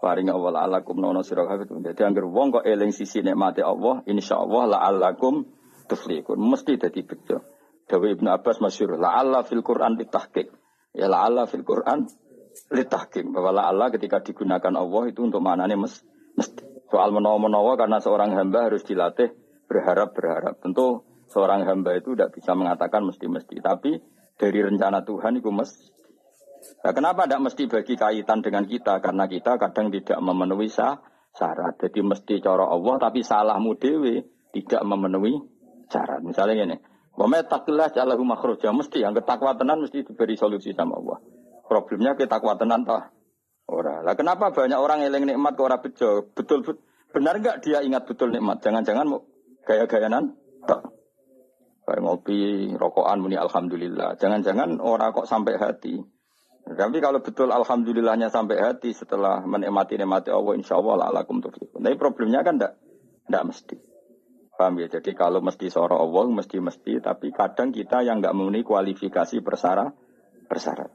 paring Allah alakum nono sira kabeh. Dadi anggere wong kok eling sisi nikmate Allah, insyaallah la alakum tuflihun. Mesti dadi bejo. Dawe Ibnu Abbas masyhur, la Allah fil Quran ditahqiq. Ya la Allah fil Quran litahkim bahwa la Allah ketika digunakan Allah itu untuk maknanya mes, mesti. Soal menawa-menawa karena seorang hamba harus dilatih berharap-berharap. Tentu seorang hamba itu tidak bisa mengatakan mesti-mesti. Tapi dari rencana Tuhan itu mesti. Nah, kenapa tidak mesti bagi kaitan dengan kita? Karena kita kadang tidak memenuhi syarat. Jadi mesti cara Allah, tapi salahmu dewe tidak memenuhi syarat. Misalnya ini, Wama takillah jalahu makhroja mesti yang ketakwa tenan mesti diberi solusi sama Allah. Problemnya kita tenan toh. Ora. Lah kenapa banyak orang eling nikmat kok ora bejo? Betul, betul benar enggak dia ingat betul nikmat? Jangan-jangan mau gaya-gayanan? Tak. Kayak ngopi, rokokan muni alhamdulillah. Jangan-jangan orang kok sampai hati. Tapi kalau betul alhamdulillahnya sampai hati setelah menikmati nikmati Allah insya Allah alakum tuflihun. Tapi problemnya kan enggak, enggak mesti. Paham ya? Jadi kalau mesti seorang Allah mesti-mesti, tapi kadang kita yang enggak memenuhi kualifikasi persyarat. persyarat.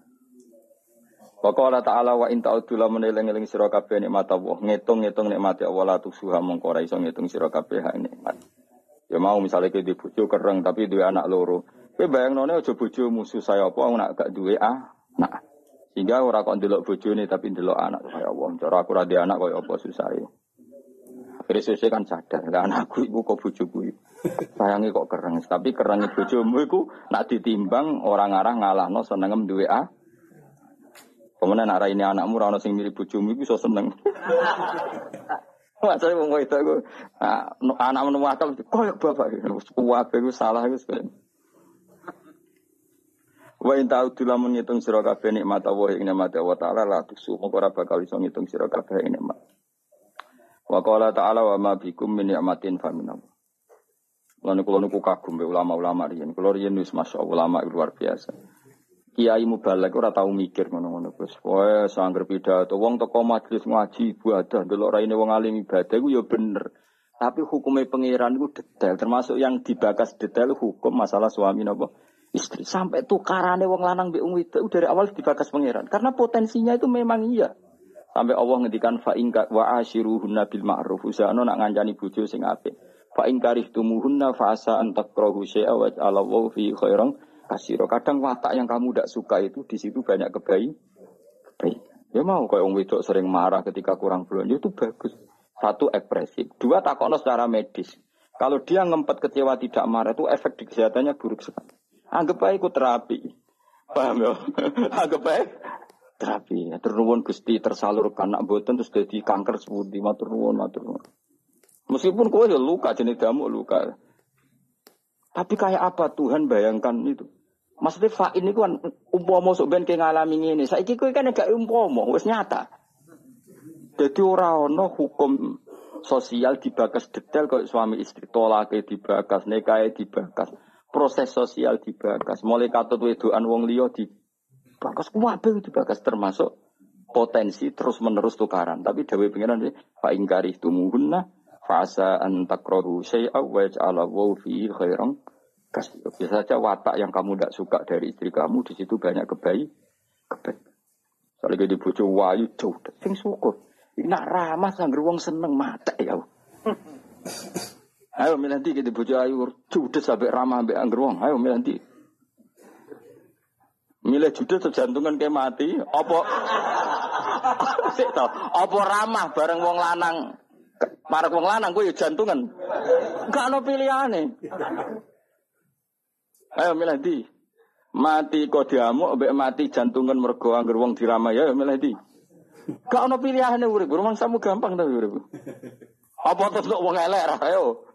Pokoknya ta'ala wa inta udula meneling-eling sira nikmat Allah. Ngitung-ngitung nikmat Allah la mongko ora iso ngitung sira kabeh nikmat. Ya mau misalnya di bojo kereng tapi duwe anak loro. Kowe bayangnone aja bojo musuh saya apa nak gak duwe anak. Sehingga orang kok ndelok bojone tapi ndelok anak kaya Allah. Cara aku ra anak kaya apa susah ya. Akhirnya sesuai kan sadar, lah anakku ibu kok bojoku [LAUGHS] Sayangi kok kereng, tapi kereng bojomu iku nak ditimbang orang arah ngalahno senengem duwe a. Kemudian nak ini anakmu ora sing mirip bojomu iku iso seneng. [LAUGHS] Masa wong itu aku anak menemu akal koyo bapak. Kuwabe iku salah iku Wa in ta'udu lamun ngitung sira kabeh nikmat Allah ing nikmat Allah taala la tusu moko ora bakal iso ngitung sira kabeh nikmat. Wa qala ta'ala wa ma bikum min ni'matin fa min Allah. Lan niku kagum be ulama-ulama riyen. Kula riyen wis masyaallah ulama luar biasa. Kiai mubalek ora tau mikir ngono-ngono Gus. Wae sangger pidato wong teko majelis ngaji ibadah delok raine wong alim ibadah iku ya bener. Tapi hukumnya pangeran itu detail, termasuk yang dibakas detail hukum masalah suami nopo istri. Sampai tukarannya wong lanang bi itu dari awal dibakas pangeran. Karena potensinya itu memang iya. Sampai Allah ngendikan fa ingka wa ashiruhunna bil ma'ruf. Usahano nak ngancani bojo sing apik. Fa ing karihtumuhunna fa asa an takrahu syai'a wa wa fi khairan kasiro. Kadang watak yang kamu tidak suka itu di situ banyak kebaik. Baik. Ya mau kayak wong wedok sering marah ketika kurang bulan, ya itu bagus. Satu ekspresif, dua takono secara medis. Kalau dia ngempet kecewa tidak marah itu efek di kesehatannya buruk sekali. Anggap baik ikut terapi. Paham ya? [LAUGHS] Anggap baik terapi. Ternuwun Gusti tersalurkan nak boten terus jadi kanker sepundi matur nuwun matur nuwun. Meskipun kowe ya luka jenis damu luka. Tapi kayak apa Tuhan bayangkan itu? Maksudnya fa ini kan umpama sok ben ngalami ini. Saiki kowe kan gak umpama, wis nyata. Jadi orang ono hukum sosial dibakas detail kok suami istri tolake dibakas, nekahe dibakas, proses sosial dibakas, mulai katut wedoan wong liya dibakas kabeh dibakas termasuk potensi terus menerus tukaran. Tapi dawe pengiran Pak ingkari tumuhunna fasa takrahu syai'a wa ja'ala wa fi khairan kasih. Bisa saja watak yang kamu tidak suka dari istri kamu di situ banyak kebaik, kebaik. Soalnya di bojo wayu jauh, sing syukur. Nak ramah sangger wong seneng mata ya. Ayo milanti kita bojo ayu judes sampai ramah sampai angger wong. Ayo milanti. Milih judes jantungan kayak mati. Apa? [LAUGHS] Apa ramah bareng wong lanang? Para wong lanang gue ya jantungan. Gak ada pilihane. Ayo milanti. Mati kok diamuk, mati jantungan mergo angger wong diramai ya milanti. Gak ono pilihane urip, rumah samu gampang tapi urip. Apa terus wong elek ayo.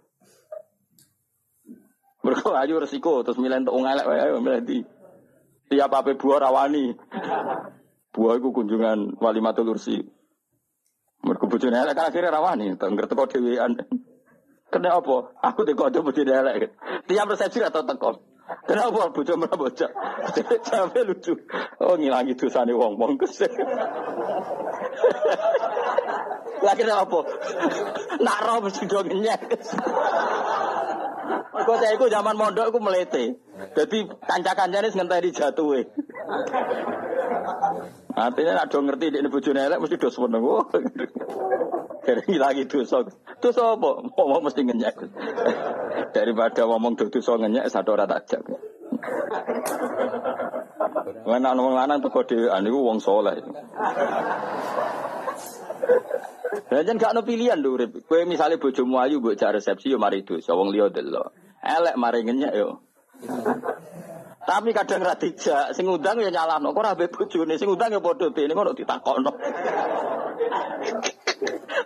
Mergo ayo resiko terus milih untuk wong elek ayo milih di. Tiap apa buah rawani. Buah iku kunjungan wali matul ursi. Mergo bojone elek kan akhirnya rawani, tengger teko dhewean. Kena apa? Aku teko bojone elek. Tiap resepsi atau teko. Kenapa bocah merah bocah? [LAUGHS] Sampai lucu. Oh ngilangi dosane wong wong kesel. [LAUGHS] Lagi apa? Nak roh mesti do ngenyek. Kok saya iku zaman mondok aku melete. Jadi kanca-kancane ngenteni jatuhe. Artinya do ngerti di bojone elek mesti do seneng. Dari lagi dosa. Dosa apa? Ngomong mesti ngenyek. Daripada ngomong do dosa ngenyek satu ora tak jak. Mana wong lanang teko dhewean niku wong saleh. Dan gak ada pilihan lho urip. Kowe misale bojomu ayu mbok resepsi yo mari dosa wong liya delok. Elek mari ngenyek yo. Tapi kadang ra dijak, sing undang ya nyalahno, kok ora mbek bojone, sing undang ya padha dene ngono ditakokno.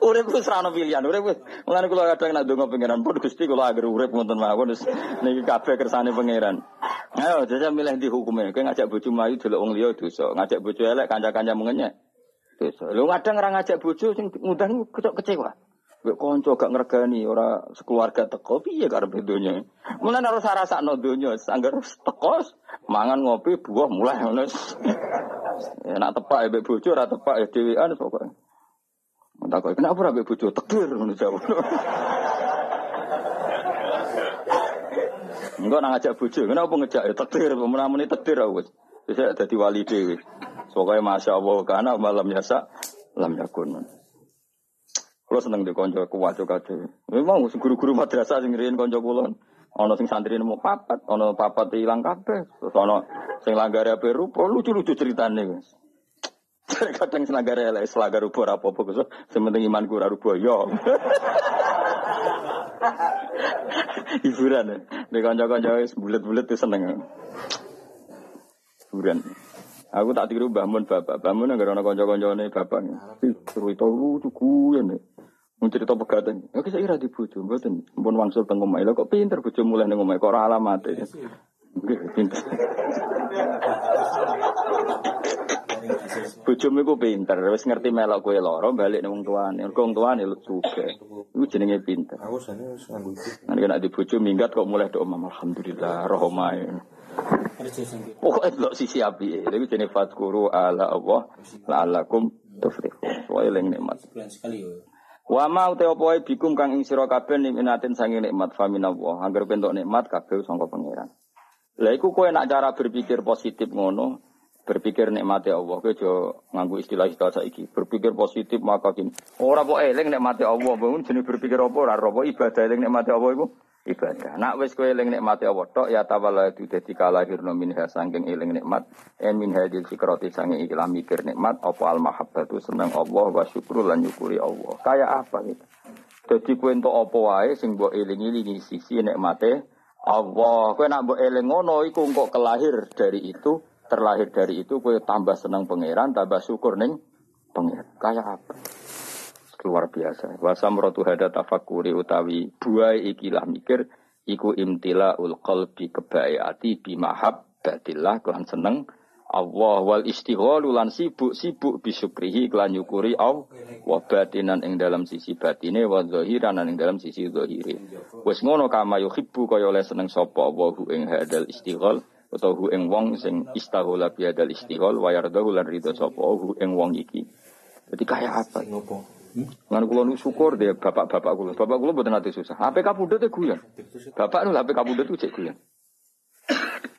urip ku serana pilihan, urip ku. Mulane kula kadang nak ndonga pangeran pun Gusti kula agar urip wonten mawon wis niki kabeh kersane pangeran. Ayo jajal milih di hukumnya, kowe ngajak bojo mayu delok wong liya dosa, ngajak bojo elek kanca-kanca mengenyek. Dosa. Lu kadang ora ngajak bojo sing ngundang kecok kecewa. Mbek kanca gak ngregani ora sekeluarga teko piye karep donya. Mulane harus rasakno donya, sanggar teko mangan ngopi buah mulai ngono. Ya nak tepak ya mbek bojo ora tepak ya dhewean pokoke. Tak kok kenapa ora mbek bojo tekir ngono jawab. Enggak nang ngajak bojo, kenapa ngejak ya tekir, menamuni tekir aku. Bisa dadi wali dhewe. Pokoknya masya Allah karena malam biasa lam yakun. Kalau seneng di konco juga tuh. Memang guru-guru madrasah sing ngiriin konco kulon. Ono sing santri nemu papat, ono papat hilang kabeh. Terus ono sing langgare ape rupa lucu-lucu ceritane wis. Kadang senagare elek selagar rupa apa apa so, sementing iman ora rupa yo. [LAUGHS] Hiburan ya. Di konco-konco wis bulet-bulet seneng. Hiburan. Aku tak tiru bangun bapak, bangun agar anak konco-koncone bapak. Cerita lucu kuyen. Mun cerita pegatan, ya saya kira di bojo, mboten. Pun wangsul teng omah. Lha kok pinter bojo mulai nang omah kok ora alamate. Nggih, pinter. Bojomu iku pinter, wis ngerti melok kowe lara balik nang wong tuane. Mergo wong tuane lu suge. Iku jenenge pinter. Aku sane wis nganggo iki. Nek nek di bojo minggat kok mulai do omah alhamdulillah roh omahe. Pokoknya delok sisi api. Tapi jenis fatkuru ala Allah la'alakum tuflihun. Soalnya yang nikmat. Wa ma uta wae bikum kang ing sira kabeh nikmatin sange nikmat faminallah. Angger bentuk nikmat kabeh sangka pangeran. Lah iku kowe nak cara berpikir positif ngono, berpikir nikmati Allah kowe aja nganggo istilah-istilah saiki. Berpikir positif maka kini. Ora kok eling nikmati Allah, bangun jenis berpikir apa ora apa ibadah eling nikmati Allah iku. Ibadah. Nak wis kowe eling nikmate Allah tok ya tawalla itu dadi kalahirno minha saking eling nikmat en min hadil fikrati sange ikilah mikir nikmat apa al mahabbatu seneng Allah wa syukru lan nyukuri Allah. Kayak apa gitu. Dadi kowe entuk apa wae sing mbok eling-elingi sisi nikmate Allah. Kowe nak mbok eling ngono iku engko kelahir dari itu, terlahir dari itu kowe tambah seneng pangeran, tambah syukur ning pangeran. Kayak apa? Luar biasa. Wasam rotu hada tafakuri utawi buai ikilah mikir iku imtila ul qalbi kebaikati bimahab batillah kelan seneng Allah wal istighalu lan sibuk sibuk bisukrihi kelan nyukuri Allah wa batinan ing dalam sisi batine wa zahiran ing dalam sisi zahire. Wis ngono kama yuhibbu kaya oleh seneng sapa Allah ing hadal istighal utawa hu ing wong sing istaghala bi hadal istighal wa yardahu lan ridho sapa hu ing wong iki. Jadi kayak apa? Ngan kula nu syukur bapak-bapak kula. Bapak kula mboten ate susah. HP kapundhut e guyon. Bapak nu HP kapundhut ku cek guyon.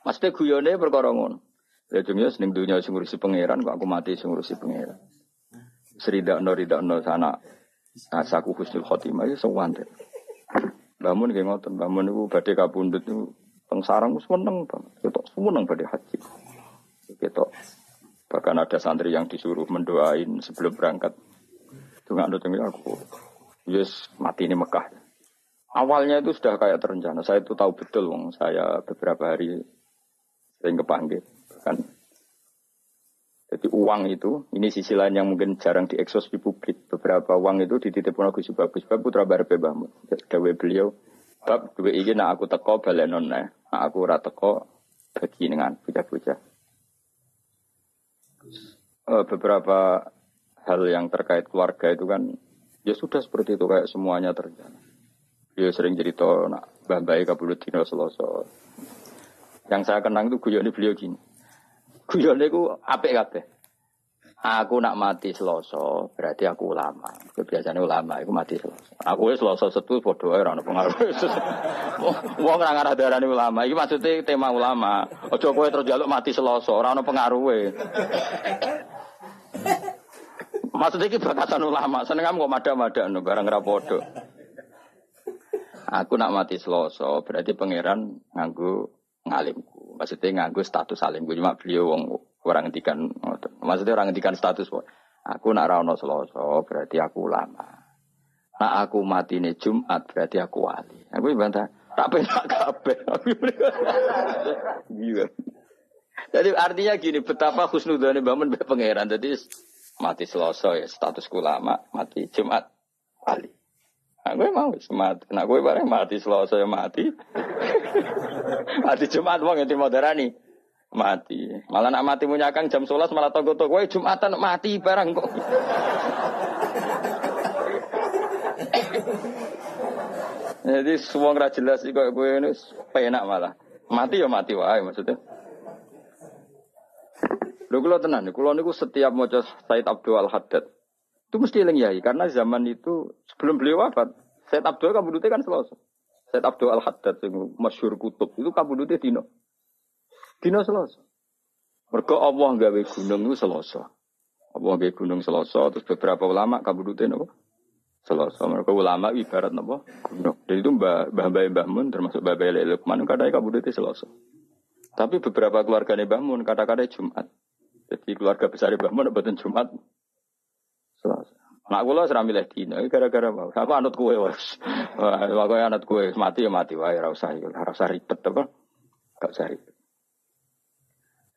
Maksudnya guyone perkara ngono. Ya jenenge ning dunya sing ngurusi pangeran kok aku mati sing ngurusi pangeran. Seridakno ridakno sana asaku husnul khotimah ya sewante. Bangun nggih ngoten, bangun niku badhe kapundhut niku teng sarang wis meneng banget. Ketok seneng badhe haji. Ketok bahkan ada santri yang disuruh mendoain sebelum berangkat Dunga nutumi aku. Yes, mati ini Mekah. Awalnya itu sudah kayak terencana. Saya itu tahu betul, wong saya beberapa hari sering kepanggil. Kan jadi uang itu, ini sisi lain yang mungkin jarang dieksos di publik. Beberapa uang itu dititipkan Gus Bagus Bab putra Barbe Bahmud. Dawe beliau, bab dua ini nak aku teko balenon nah aku rata teko bagi dengan bocah-bocah. Uh, beberapa hal yang terkait keluarga itu kan ya sudah seperti itu kayak semuanya terjadi. Dia sering cerita nak bambai kabulut dino seloso. Yang saya kenang itu guyon beliau gini. Guyon itu apik kabeh. Aku nak mati seloso, berarti aku ulama. Kebiasaan ulama, aku mati seloso. Aku seloso setu, bodoh ya, orang pengaruh. [LAUGHS] Wong nggak ngarah darah ulama. Ini maksudnya tema ulama. Ojo kowe terus jaluk mati seloso, orang pengaruh. Maksudnya ini batasan ulama. Seneng kamu kok mada-mada no barang rapodo. Aku nak mati seloso berarti pangeran nganggu ngalimku. Maksudnya nganggu status alimku. Cuma beliau wong orang ngendikan maksudnya orang ngendikan status aku nak rano seloso berarti aku ulama. Nak aku mati nih Jumat berarti aku wali. Aku bantah tak penak kabeh. Iya. Jadi artinya gini, betapa khusnudane bangun pangeran. Jadi mati Selasa ya status ulama, mati Jumat wali. Nah, gue mau semat. Nah, gue bareng mati Selasa ya mati. [LAUGHS] mati Jumat wong yang moderani mati. Malah nak mati punya kang jam 11 malah toko toko gue Jumatan mati barang kok. [LAUGHS] Jadi semua nggak jelas sih kok gue ini penak malah. Mati ya mati wae maksudnya. Lho kula tenan, kula niku setiap maca Said Abdul Al Haddad itu mesti eling yai karena zaman itu sebelum beliau wafat Said Abdul kabudute kan Selasa. Said Abdul Al Haddad sing masyhur kutub itu kabudute dino. Dino Selasa. Mergo Allah gawe gunung itu Selasa. Allah gawe gunung Selasa terus beberapa ulama kabudute napa? Selasa. Mereka ulama ibarat napa? Gunung. Jadi itu Mbah Mbah Mbah Mun termasuk Mbah Mbah Lukman kadang kabudute Selasa. Tapi beberapa keluarga Mbah Mun kata-kata Jumat. Jadi keluarga besar Mbah Mun mboten Jumat. Selasa. Nak kula ora milih dina gara-gara mau. Aku anut kowe wis. Wah, kowe anut kowe mati ya mati wae ora usah ora usah ribet apa. Gak usah ribet.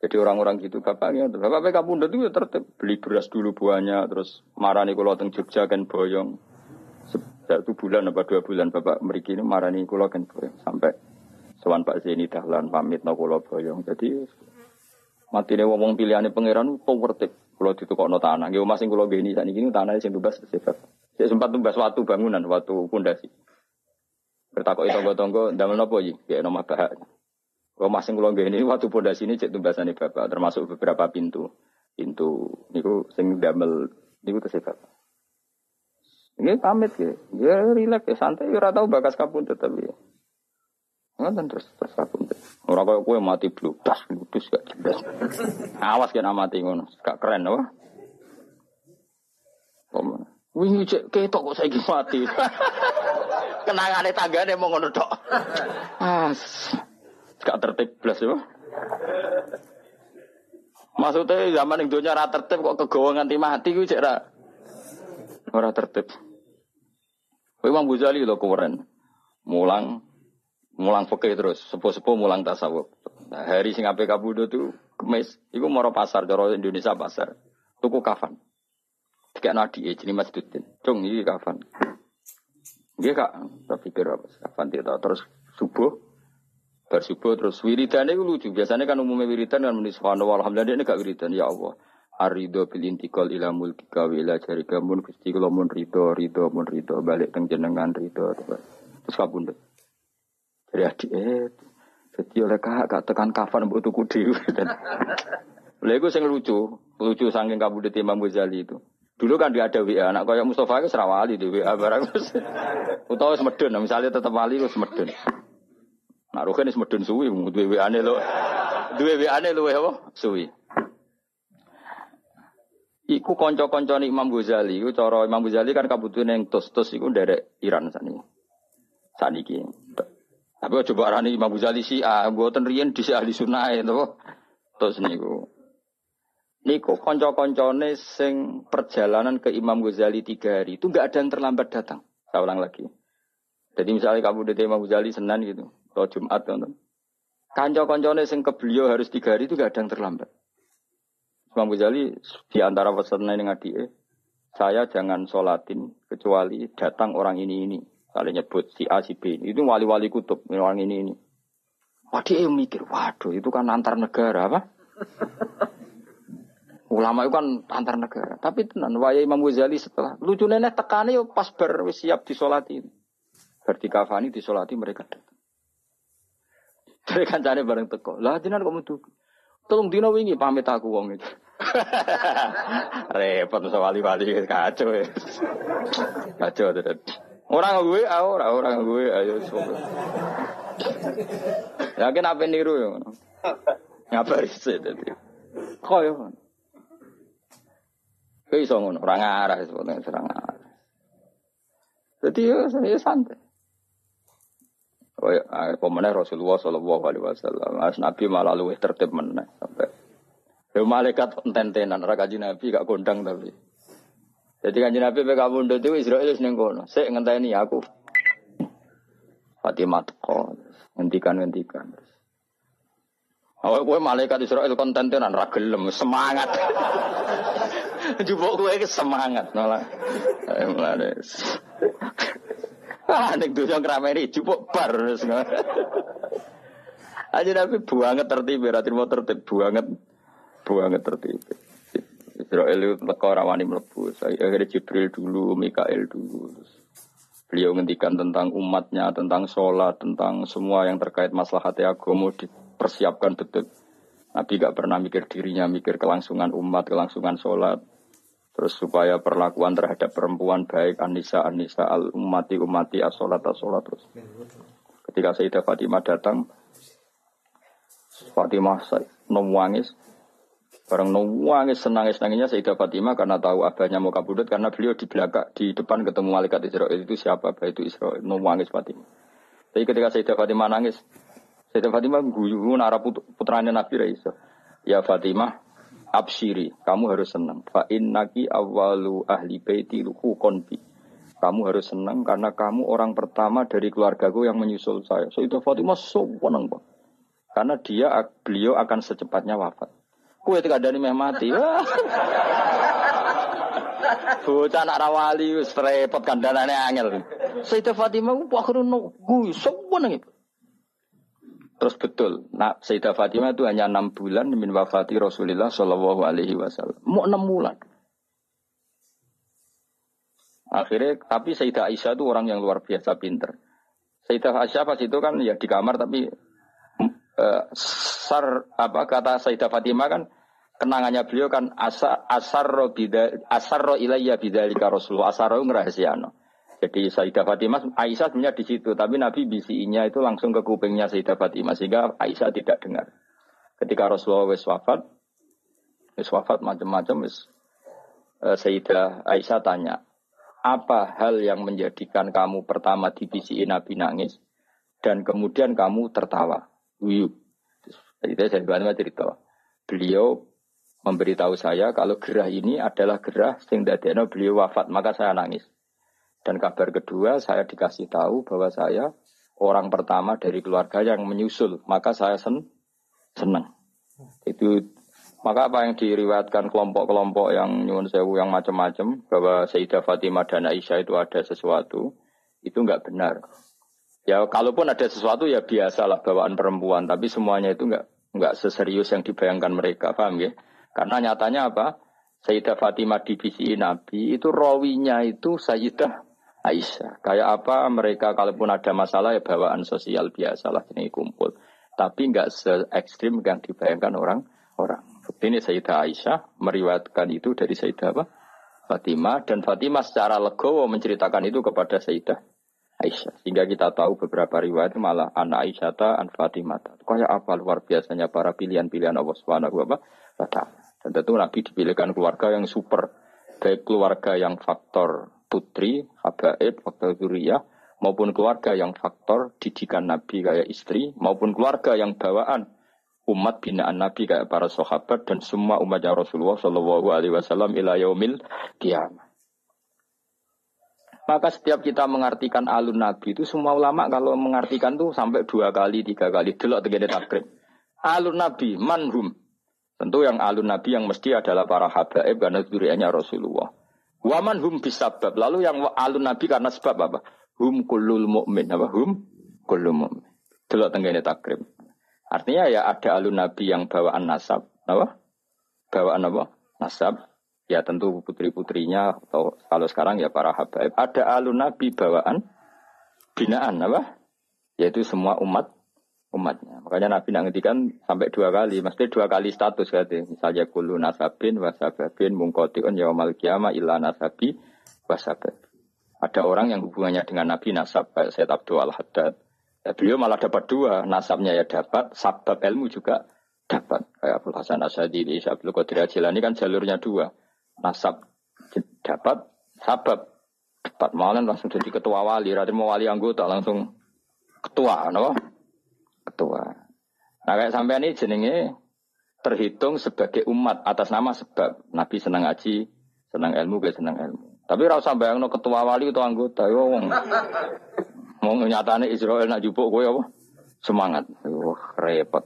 Jadi orang-orang gitu bapaknya, bapak PK Bunda itu ya tertib beli beras dulu buahnya, terus marani kulo teng Jogja kan boyong. Satu bulan apa dua bulan bapak meriki ini marani kulo kan boyong sampai Sowan Pak Zeni dahlan pamit no kulo boyong. Jadi Mati nih wong pilihannya pangeran itu tertib. Kalau no tanah, gue masing kalau gini saat ini tanah yang bebas sifat. Saya sempat tumbas waktu bangunan, waktu pondasi. Bertakok itu tonggo, damel nopo ji, kayak nama bahak. Kalau masing kalau gini waktu pondasi ini cek tumbasan bapak, termasuk beberapa pintu, pintu niku sing damel niku tersifat. Ini pamit ya, ya rileks ya santai, ya tahu bakas kapun tetapi. Ngoten terus terus aku. Ora koyo kowe mati bludas, bludas gak jelas. Awas kena mati ngono, gak keren apa? Om. Wingi cek ketok kok saiki mati. [LAUGHS] Kenangane tanggane mau ngono tok. Ah. Gak tertib blas yo. Maksudnya zaman yang dunia rata tertib kok kegawa nganti mati gue cek ra. Ora tertib. Imam Ghazali lo keren. Mulang mulang fikih terus, sepuh-sepuh mulang tasawuf. Nah, hari sing ape kabudo tuh kemis, iku moro pasar cara Indonesia pasar. Tuku kafan. Tiga nadi eh jadi Masjidin. Cung iki kafan. Dia kak, tak pikir apa kafan tidak terus subuh bersubuh terus wiridan itu lucu. Biasanya kan umumnya wiridan kan menulis subhanallah alhamdulillah ini gak wiridan ya Allah. Arido bil intikal ila mulkika wa ila jarika mun gusti kula mun rido rido mun rido balik teng jenengan rido terus kabundut. Jadi adik eh jadi oleh kak gak tekan kafan mbok tuku dhewe. [LAUGHS] Lha iku sing lucu, lucu saking kabundut Imam Ghazali itu. Dulu kan dia ada WA, anak kayak Mustafa itu serawali di WA barang. [LAUGHS] Utawa semedun, misalnya tetap wali itu semedun. Nah, Ruhin is medun suwi, duwe WA-ne lo. Duwe WA-ne luwe apa? Suwi. Iku kanca-kancane Imam Ghazali, iku cara Imam Ghazali kan kabutune yang tos-tos iku nderek Iran sani. Saniki. Tapi coba arani Imam Ghazali sih, ah, mboten riyen di ahli sunnah to. Tos niku. Niku konco-koncone sing perjalanan ke Imam Ghazali tiga hari itu nggak ada yang terlambat datang. Saya ulang lagi. Jadi misalnya kamu di Imam Ghazali Senin gitu, atau Jumat nonton. Kanco-koncone sing ke beliau harus tiga hari itu gak ada yang terlambat. Imam Ghazali di antara yang adik saya jangan sholatin kecuali datang orang ini ini. Kalian nyebut si A si B. Itu wali-wali kutub orang ini ini. Waduh, mikir, waduh itu kan antar negara apa? [LAUGHS] Ulama itu kan antar negara. Tapi tenan, waya Imam Ghazali setelah lucu nenek tekannya pas ber siap disolatin. Berarti kafani disolati mereka datang. [LAUGHS] Dari kancane bareng teko. Lah jenengan kok metu. Tolong dino wingi pamit aku wong itu. [LAUGHS] Repot masa wali-wali kacau ya. Kacau. Orang gue, ah, orang orang gue, ayo sobat. Yakin apa niru ya? Ngapa sih tadi? Kok ya? Kau iso ngono, orang arah sebetulnya serang arah. Jadi ya saya santai. Oh ya, pemenang Rasulullah Shallallahu Alaihi Wasallam. Mas Nabi malah luwih tertib meneh sampai. Ya malaikat enten-tenan, ra kaji Nabi gak kondang tapi. Jadi kanji Nabi PK Bunda itu Israel seneng kono. Saya ngenteni aku. Fatimah teko, ngentikan ngentikan. Awal gue malaikat Israel konten-tenan ra gelem, semangat. [LAUGHS] Jupuk gue semangat malah. Mulane. Ah, ning dosa ngrameni jupuk bar. Aja tapi buanget tertib, mau tertib buanget, buanget tertib. Israel itu teko rawani mlebu. Saya akhirnya Jibril dulu, Mikael dulu. Beliau ngendikan tentang umatnya, tentang sholat, tentang semua yang terkait masalah hati agama dipersiapkan betul. Nabi gak pernah mikir dirinya, mikir kelangsungan umat, kelangsungan sholat. Terus supaya perlakuan terhadap perempuan baik Anissa Anissa al umati umati asolat asolat terus. Ketika Sayyidah Fatimah datang, Fatimah nangis, bareng nangis senangis nangisnya Sayyidah Fatimah karena tahu abahnya mau kabudut karena beliau di belakang di depan ketemu malaikat Israel itu siapa abah itu Israel nangis Fatimah. Tapi ketika Sayyidah Fatimah nangis, Sayyidah Fatimah guyu nara putranya Nabi Raisa. Ya Fatimah, absiri, kamu harus senang. Fa innaki awalu ahli baiti konbi. Kamu harus senang karena kamu orang pertama dari keluargaku yang menyusul saya. Itu Fatimah so senang Pak. Karena dia beliau akan secepatnya wafat. Kue tidak ada meh mati. [LAUGHS] Bocah anak rawali wis repot kandhanane angel. Sayyidah Fatimah ku akhirnya nunggu seneng. Terus betul, nah Sayyidah Fatimah itu hanya enam bulan min wafati Rasulullah Shallallahu Alaihi Wasallam. Mau enam bulan. Akhirnya, tapi Sayyidah Aisyah itu orang yang luar biasa pinter. Sayyidah Aisyah pas itu kan ya di kamar tapi uh, sar apa kata Sayyidah Fatimah kan kenangannya beliau kan asar asar bida asar ilayya bidalika Rasulullah asar ngerahasiano. Jadi Sayyidah Fatimah, Aisyah sebenarnya di situ, tapi Nabi bisinya itu langsung ke kupingnya Sayyidah Fatimah sehingga Aisyah tidak dengar. Ketika Rasulullah wis wafat, wis wafat macam-macam wis uh, Sayyidah Aisyah tanya, apa hal yang menjadikan kamu pertama divisi Nabi nangis dan kemudian kamu tertawa? Wiyu. Jadi saya bilang cerita. Beliau memberitahu saya kalau gerah ini adalah gerah sing dadeno beliau wafat, maka saya nangis. Dan kabar kedua saya dikasih tahu bahwa saya orang pertama dari keluarga yang menyusul, maka saya sen senang. Itu maka apa yang diriwayatkan kelompok-kelompok yang nyuwun sewu yang macam-macam bahwa Sayyidah Fatimah dan Aisyah itu ada sesuatu, itu nggak benar. Ya kalaupun ada sesuatu ya biasalah bawaan perempuan, tapi semuanya itu nggak nggak seserius yang dibayangkan mereka, paham ya? Karena nyatanya apa? Sayyidah Fatimah divisi Nabi itu rawinya itu Sayyidah Aisyah. Kayak apa mereka kalaupun ada masalah ya bawaan sosial biasalah ini kumpul. Tapi nggak se ekstrim yang dibayangkan orang-orang. Ini Sayyidah Aisyah meriwayatkan itu dari Sayyidah apa? Fatimah dan Fatimah secara legowo menceritakan itu kepada Sayyidah Aisyah. Sehingga kita tahu beberapa riwayat malah anak Aisyah an Fatimah. Kayak apa luar biasanya para pilihan-pilihan Allah Subhanahu wa taala. Dan tentu Nabi dipilihkan keluarga yang super. Baik keluarga yang faktor putri, habaib, faktor zuriyah, maupun keluarga yang faktor didikan Nabi kayak istri, maupun keluarga yang bawaan umat binaan Nabi kayak para sahabat dan semua umatnya Rasulullah Shallallahu Alaihi Wasallam ila yaumil kiamah. Maka setiap kita mengartikan alun Nabi itu semua ulama kalau mengartikan tuh sampai dua kali, tiga kali. Delok tegene takrib. Alun Nabi, manhum. Tentu yang alun Nabi yang mesti adalah para habaib karena duriannya Rasulullah. Waman hum bisabab. Lalu yang alun Nabi karena sebab apa? Hum kulul mu'min. Apa? Hum kulul mu'min. Delok tegene takrib. Artinya ya ada alun nabi yang bawaan nasab, apa? Bawaan apa? Nasab. Ya tentu putri-putrinya atau kalau sekarang ya para habaib. Ada alun nabi bawaan binaan apa? Yaitu semua umat umatnya. Makanya Nabi nangetikan sampai dua kali, mesti dua kali status katanya. Misalnya kulu nasabin wasababin mungkotiun yaumal kiamah illa nasabi wasabab. Ada orang yang hubungannya dengan Nabi nasab, kayak Sayyid Abdul Al-Haddad, Ya, beliau malah dapat dua, nasabnya ya dapat, sabab ilmu juga dapat. Kayak Abdul Hasan Asadili, Abdul Qadir Ajilani kan jalurnya dua. Nasab dapat, sabab dapat. Malah langsung jadi ketua wali, rada mau wali anggota langsung ketua, no? Ketua. Nah kayak sampai ini jenenge terhitung sebagai umat atas nama sebab Nabi senang ngaji, senang ilmu, gak senang ilmu. Tapi rasa bayang no ketua wali itu anggota, yo Mau nyatane Israel nak jupuk kowe apa? Semangat. Wah, repot.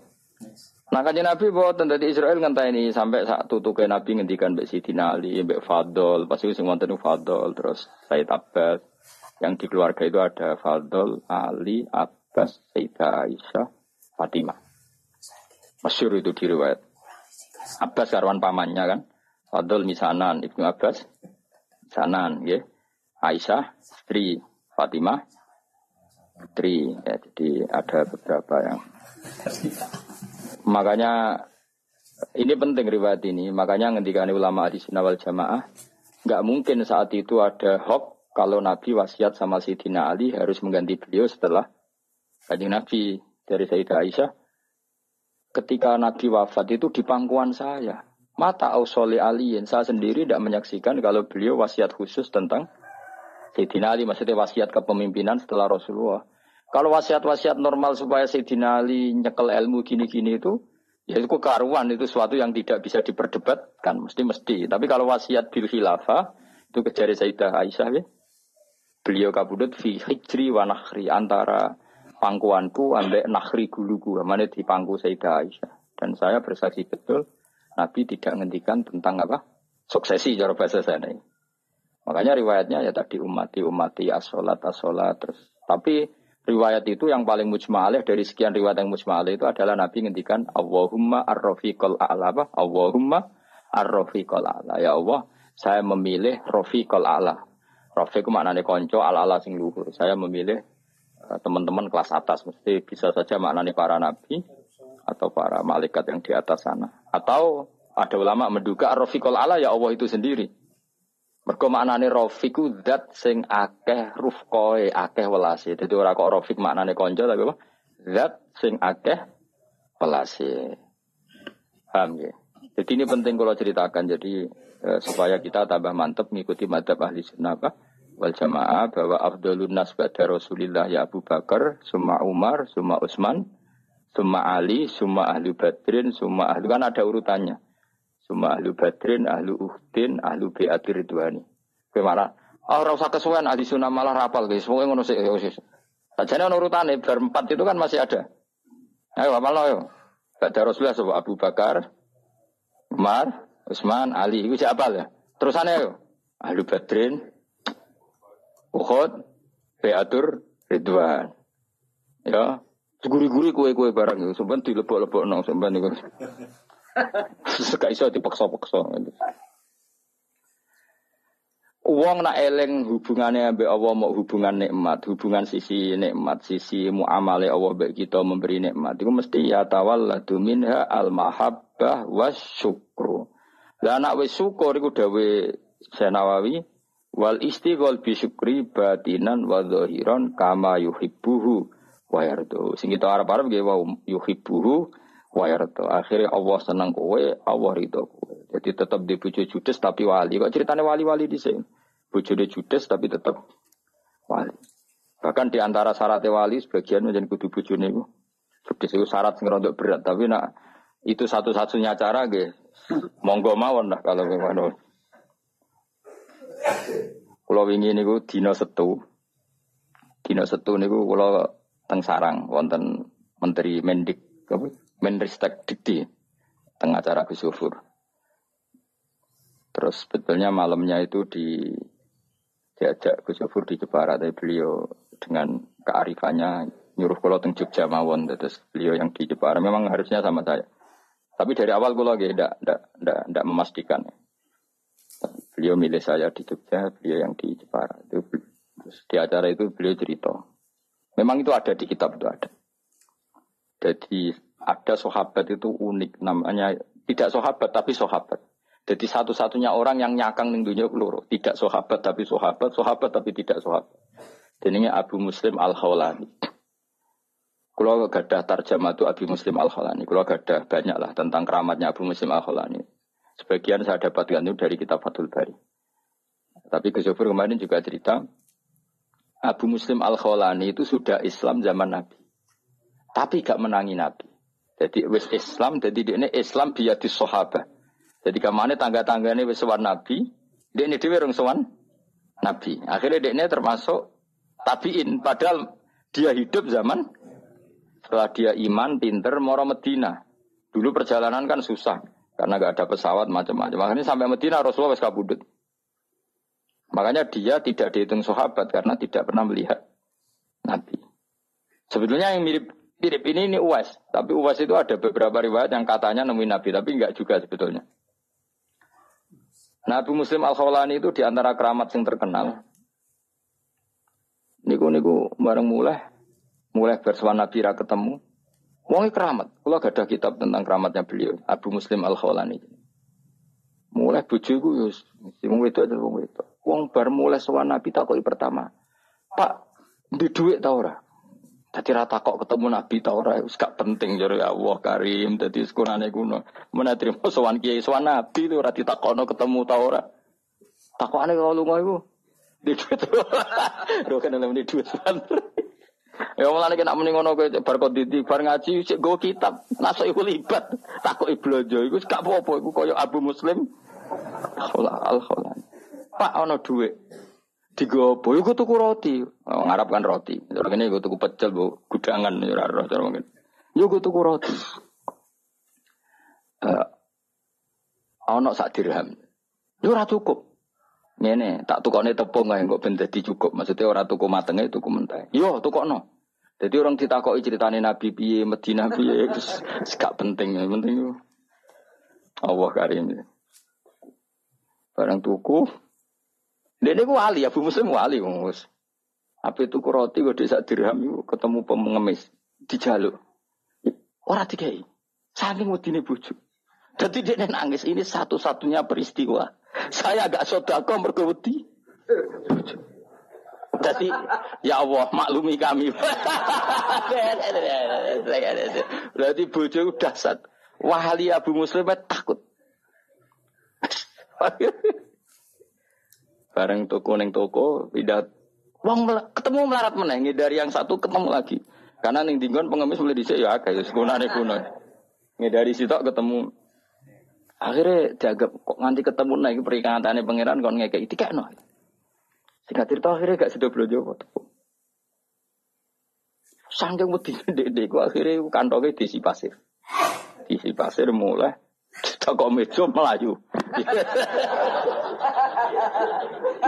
Nah kan Nabi boten dadi Israel ini sampai saat tutuke Nabi ngendikan mbek Sidina Ali, mbek Fadl, pasti sing wonten Fadl, terus Said Abbas. Yang di keluarga itu ada Fadl, Ali, Abbas, Sayyidah Aisyah, Fatimah. Masyur itu diriwayat. Abbas karwan pamannya kan. Fadl misanan, Ibnu Abbas. Misanan, ya. Aisyah, istri Fatimah, putri ya jadi ada beberapa yang makanya ini penting riwayat ini. Makanya ngendikan ulama di sinawal jamaah nggak mungkin saat itu ada hok kalau Nabi wasiat sama Sayyidina Ali harus mengganti beliau setelah kajian Nabi dari Sayyidah Aisyah. Ketika Nabi wafat itu di pangkuan saya. Mata ausoli aliin saya sendiri tidak menyaksikan kalau beliau wasiat khusus tentang Sayyidina Ali maksudnya wasiat kepemimpinan setelah Rasulullah. Kalau wasiat-wasiat normal supaya Sayyidina Ali nyekel ilmu gini-gini itu, ya itu kekaruan, itu suatu yang tidak bisa diperdebatkan, mesti-mesti. Tapi kalau wasiat bil khilafah, itu kejari Sayyidah Aisyah ya. Beliau kabudut fi hijri wa nakhri, antara pangkuanku ambek nakhri guluku, mana di pangku Sayyidah Aisyah. Dan saya bersaksi betul, Nabi tidak ngendikan tentang apa? Suksesi cara bahasa sana. Makanya riwayatnya ya tadi umati umati asolat asolat terus. Tapi riwayat itu yang paling mujmaleh dari sekian riwayat yang mujmaleh itu adalah Nabi ngendikan Allahumma ar-rafiqal a'la apa? Allahumma ar-rafiqal a'la. Ya Allah, saya memilih rafiqal a'la. Rafiq maknanya konco ala-ala sing luhur. Saya memilih uh, teman-teman kelas atas. Mesti bisa saja maknanya para nabi atau para malaikat yang di atas sana. Atau ada ulama menduga ar-rafiqal a'la ya Allah itu sendiri. Mergo maknane rafiku zat sing akeh rufqoe, akeh welase. Dadi ora kok rafik maknane kanca tapi apa? Zat sing akeh welase. Paham ya? Jadi ini penting kalau ceritakan jadi eh, supaya kita tambah mantep mengikuti madhab ahli sunnah wal jamaah bahwa Abdulun nas ba'da Rasulillah ya Abu Bakar, summa Umar, summa Utsman, summa Ali, summa ahlu Badrin, summa ahlu kan ada urutannya. Summa ahlu Badrin, ahlu Uhdin, ahlu Bi'atir Ridwani. Gimana? Oh, ora usah kesuwen ahli sunnah malah rapal guys. Semoga ngono sih. Sajane ono urutane bar empat itu kan masih ada. Ayo apal yo. Ba'da Rasulullah sapa Abu Bakar, Umar, Utsman, Ali. Iku siapa ya? Terusane yo. Ahlu Badrin, Uhud, Beatur, Ridwan. Ya, guri-guri kue-kue barang itu. Sampai dilebok-lebok nong, sampai itu. Sekak iso dipaksa-paksa. Uang nak eleng hubungannya ambek Allah mau hubungan nikmat, hubungan sisi nikmat, sisi muamalah Allah mbek kita memberi nikmat. Itu mesti ya tawalladu minha al mahabbah was syukru. Lah anak wis syukur iku dawe Senawawi wal istighol bi syukri batinan wa zahiran kama yuhibbuhu wa yardu. Sing kita arep-arep nggih wa yuhibbuhu wa yardu. Akhirnya Allah seneng kowe, Allah ridho kowe. Jadi tetap di bojo judes tapi wali. Kok ceritanya wali-wali di sini? Bojone judes tapi tetap wali. Bahkan di antara syarat wali sebagian menjadi kudu bojone iku. Judes itu syarat untuk berat, tapi nak itu satu-satunya cara nggih. Monggo mawon lah kalau gimana. Kulo wingi niku dina setu. Dina setu niku kulo teng sarang wonten Menteri Mendik apa? Menristek Dikti teng acara Gus Terus sebetulnya malamnya itu di diajak Gus di Jepara, tapi beliau dengan kearifannya nyuruh kulo teng Jogja mawon, terus beliau yang di Jepara memang harusnya sama saya. Tapi dari awal kulo lagi tidak tidak memastikan. Beliau milih saya di Jogja, beliau yang di Jepara. Itu terus di acara itu beliau cerita. Memang itu ada di kitab itu ada. Jadi ada sahabat itu unik namanya tidak sahabat tapi sahabat. Jadi satu-satunya orang yang nyakang ning dunia keluru, tidak sahabat tapi sahabat, sahabat tapi tidak sahabat. Ini Abu Muslim Al Khawlani. Kalau gadah tarjamah itu Abu Muslim Al Khawlani, kalau gadah banyak lah tentang keramatnya Abu Muslim Al Khawlani. Sebagian saya dapatkan itu dari kitab Fathul Bari. Tapi ke kemarin juga cerita, Abu Muslim Al-Khawlani itu sudah Islam zaman Nabi. Tapi gak menangi Nabi. Jadi wis Islam, jadi dia ini Islam di sahabat. Jadi ke mana tangga-tangga ini wis sowan Nabi, dia ini dia sowan Nabi. Akhirnya dia ini termasuk tabiin. Padahal dia hidup zaman setelah dia iman, pinter, moro Medina. Dulu perjalanan kan susah. Karena gak ada pesawat macam-macam. Makanya sampai Medina Rasulullah wes kabudut. Makanya dia tidak dihitung sahabat karena tidak pernah melihat Nabi. Sebetulnya yang mirip mirip ini ini Uwais, tapi Uwais itu ada beberapa riwayat yang katanya nemuin Nabi, tapi enggak juga sebetulnya. Nabi Muslim Al Khawlani itu di antara keramat yang terkenal. Niku niku bareng mulai, mulai bersuara Nabi ketemu. Wong keramat. Kalau gak ada kitab tentang keramatnya beliau, Abu Muslim Al Khawlani. Mulai bojoku yo wong itu ada wong itu. Wong bar mulai sowan Nabi takoki pertama. Pak, di duit ta ora? Dadi rata kok ketemu Nabi ta ora wis gak penting jare ya Allah Karim dadi sekurane kuno. Menawa trimo sowan kiai sowan Nabi ora ditakokno ketemu ta ora. Takokane kalau lunga iku. Di duit. Lho kan di duit. [LAUGHS] Ya mulane nek muni ngono kowe bar konditi bar ngaji sik go kitab nasuk iku libat takoki blonjo iku gak apa-apa iku kaya Abu Muslim al kholan Pak ana dhuwit digopo iku tuku roti oh, ngarap kan roti terus ngene iku tuku pecel bu gudangan ora ora cara mungkin yo tuku roti eh ana sak dirham yo ora cukup Ngene, tak tukokne tepung ae kok ben dadi cukup. Maksudnya ora tuku matenge tuku mentah. Yo tukokno. Jadi orang ditakoki ceritane Nabi piye, Medina piye, [LAUGHS] gak penting, penting Allah karim. Barang tuku. Dia ini wali, Abu Muslim wali, mus. Apa itu roti gue desa dirham ketemu pengemis jalur. Orang tiga ini, saking wedine bujuk. Jadi dia nangis ini satu-satunya peristiwa. Saya agak sodako mergawati. Jadi ya Allah maklumi kami. [LAUGHS] Berarti bojo udah sat. Wahali Abu Muslim takut. Bareng toko neng toko, pindah Wong ketemu melarat meneng dari yang satu ketemu lagi. Karena ning dinggon pengemis mulai dhisik ya akeh sekunane kuno. Ngedari sitok ketemu akhirnya jaga kok nganti ketemu lagi perikatane pangeran kon ngekek no. Singkat cerita akhirnya gak sedo blojo kok. Sanggeng wedi [LAUGHS] dek ku akhirnya kantongnya diisi pasir. Diisi pasir mulai toko meja melayu.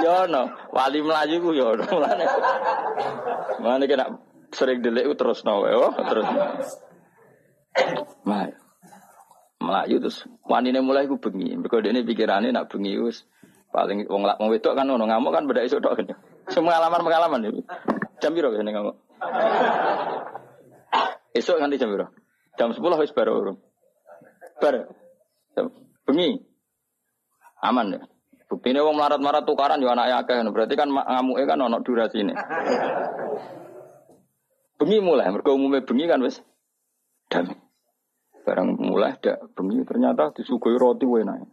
yo no, wali melayu ku yo no. Mana kena sering delik terus no, oh terus. Melayu. Melayu terus wanine mulai ku bengi. Mergo dene pikirane nak bengi wis paling wong lak wong wedok kan ono ngamuk kan beda iso tok. Semua pengalaman-pengalaman iki. Jam piro kene ngamuk? Esok nganti jam piro? Jam 10 wis baru urung. Bar. Bengi. Aman ya. Bukti ini wong marat-marat tukaran ya anaknya akeh. Berarti kan ngamuke kan ono durasi ini. Bengi mulai, mereka umumnya bengi kan wes damai. Barang mulai dak bengi ternyata disugoi roti enak.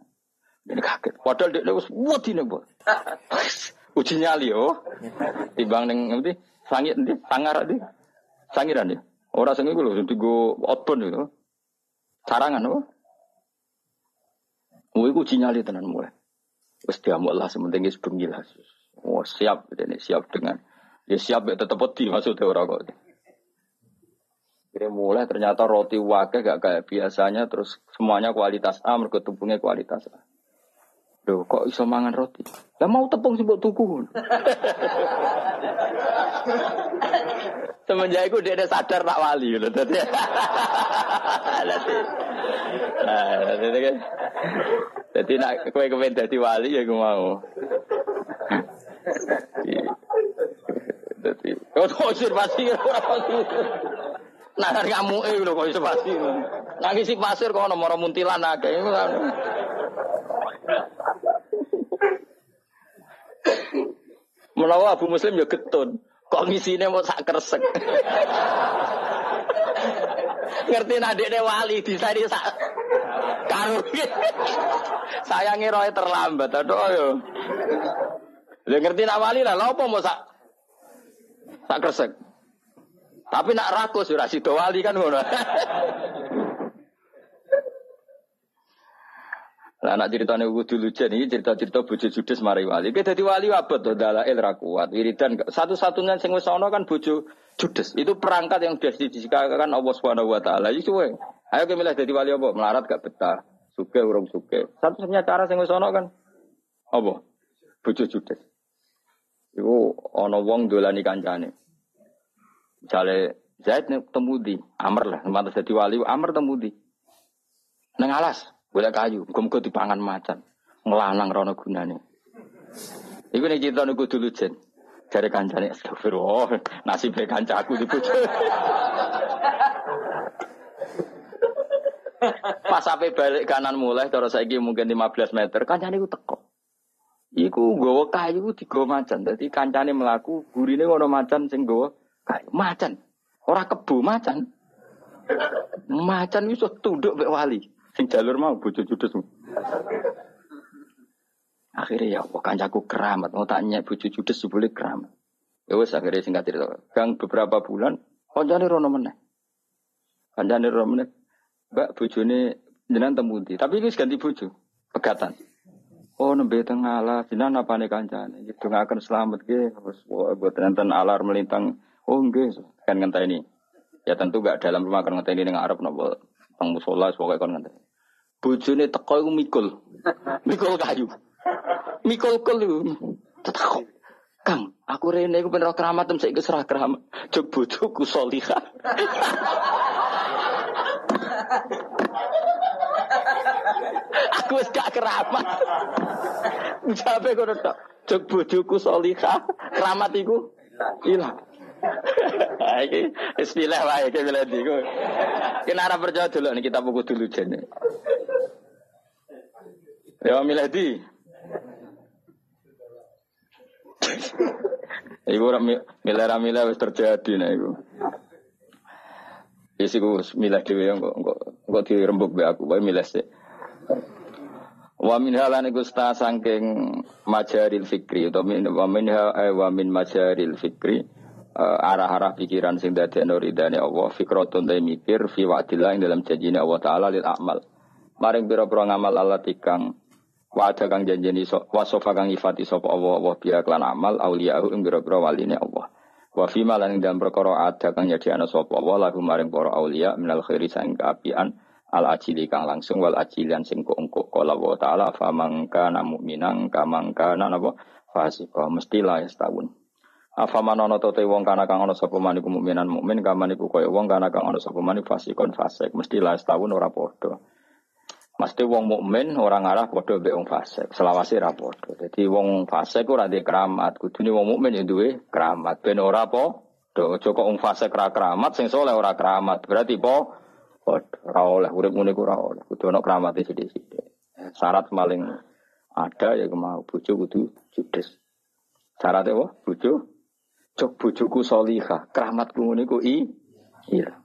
Ini kaget. Padahal dia wes wedi nih bu. Uji nyali oh. Timbang neng nanti sangit nanti sangar nanti sangiran ya. Orang sengit gue loh, go outbound itu. Sarangan oh. Gue uji nyali tenan mulai. Wes diamuk lah sementing lah. Oh siap ini siap dengan ya siap ya tetap peti maksudnya orang kok. Jadi mulai ternyata roti wakil gak kayak biasanya terus semuanya kualitas A mereka tepungnya kualitas A. Loh kok iso mangan roti? Lah mau tepung sih buat tuku. [LAUGHS] Semenjak itu dia sadar tak wali loh. [LAUGHS] Jadi, nah, jadi kan jadi nak kue kepen jadi wali ya gue mau. Jadi, kau tahu sih pasti Nah, kamu eh lho kok iso pasti. Nangisi pasir kok nomor muntilan akeh kan. Menawa Abu Muslim ya getun. Kok ngisine mau sak kresek. Ngerti nadekne wali disari sak karo. Sayangi roe terlambat aduh yo. Lah ngerti nak wali lah lha mau sak sak kresek. Tapi nak rakus ora sida wali kan ngono. Lah anak ceritane wudu lujen ini cerita-cerita bojo judes mari wali. Ki dadi wali abot to dalail ra kuat. Wiridan satu-satunya sing wis ana kan bojo judes. Itu perangkat yang sudah diciptakan Allah Subhanahu wa taala. Iki suwe. Ayo ke milih dadi wali apa? Melarat gak betah. Suke urung suke. Satu-satunya cara sing wis ana kan apa? Bojo judes. Iku ana wong dolani kancane. Misale Zaid temu di Amr lah, mantas dadi wali Amr temu di. Nang alas. Boleh kayu, muga di dipangan macan. Ngelanang rono gunane. Iku nih cerita niku dulu jen. Jare kancane astagfirullah, nasib kancaku di bojo. Pas sampai balik kanan mulai terus saiki mungkin 15 meter, kancane ku teko. Iku nggawa kayu digawa macan. Dadi kancane melaku, gurine ono macan sing nggawa kayu. Macan. Ora kebo macan. Macan iso tunduk mek wali. Sing jalur mau bojo judes. Akhirnya ya Allah kancaku keramat. Mau tanya bojo judes boleh keramat. Ya wes akhirnya singkat cerita. Gang beberapa bulan kancane rono meneh. Kancane rono meneh. Mbak bojone jenengan temundi. Tapi ini ganti bojo. Pegatan. Oh nembe tengah lah, jenengan apa nih kancane? Gitu akan selamat ke, terus buat nonton alar melintang. Oh enggak, kan ngentah ini. Ya tentu gak dalam rumah kan ngentah ini dengan Arab nopo tang musola kan ngentah. Bojone teko iku mikul. Mikul kayu. Mikul kul iku. Kang, aku rene iku bener keramat tem saiki serah keramat. Jog bojoku salihah. aku wis gak keramat. Ucape kono tok. Jog bojoku salihah. Keramat iku ilang. Iki istilah wae iki bila diku. Kena ora percaya dulu nih kita buku dulu jene. Ya milih di. Iku ora milih ra milih wis terjadi nah iku. Wis iku milih dhewe kok kok kok dirembuk be aku wae milih sih. Wa min halan iku saking majaril fikri utawa min wa min eh, wa min majaril fikri uh, arah-arah pikiran sing dadi ridane Allah fikratun te mikir fi wa'dillah ing dalam janjine Allah taala lil amal. Maring pira-pira ngamal Allah tikang wa'ada kang janjeni so, wasofa kang ifati sapa Allah Allah biya klan amal auliya ing pira-pira waline Allah. Wa fi malan ing dalam perkara ada kang nyediakno sapa Allah lagu maring para auliya minal khairi sang kaapian al ajili kang langsung wal ajilian sing engko kala wa taala fa mangka mu'minan kamangka napa? Fasika mesti la setahun. Afa manono tote wong kana kang ana sapa maniku mukminan mukmin kaman iku kaya wong kana kang ana sapa maniku fasikon fasik mesti la setahun ora padha Mesti wong mukmin orang arah padha mbek wong fasik, selawase ra padha. Dadi wong fasik ora ndek keramat, kudune wong mukmin ya duwe keramat. Ben ora padha. Aja kok wong fasik ra keramat, sing saleh ora keramat. Berarti po Ora oleh urip ngene ku ora oleh. Kudu ana kramate sithik-sithik. Syarat paling ada ya mau bojo kudu judes. Syaratnya apa? Bojo cok bojoku solihah, keramatku ngene ku i iya.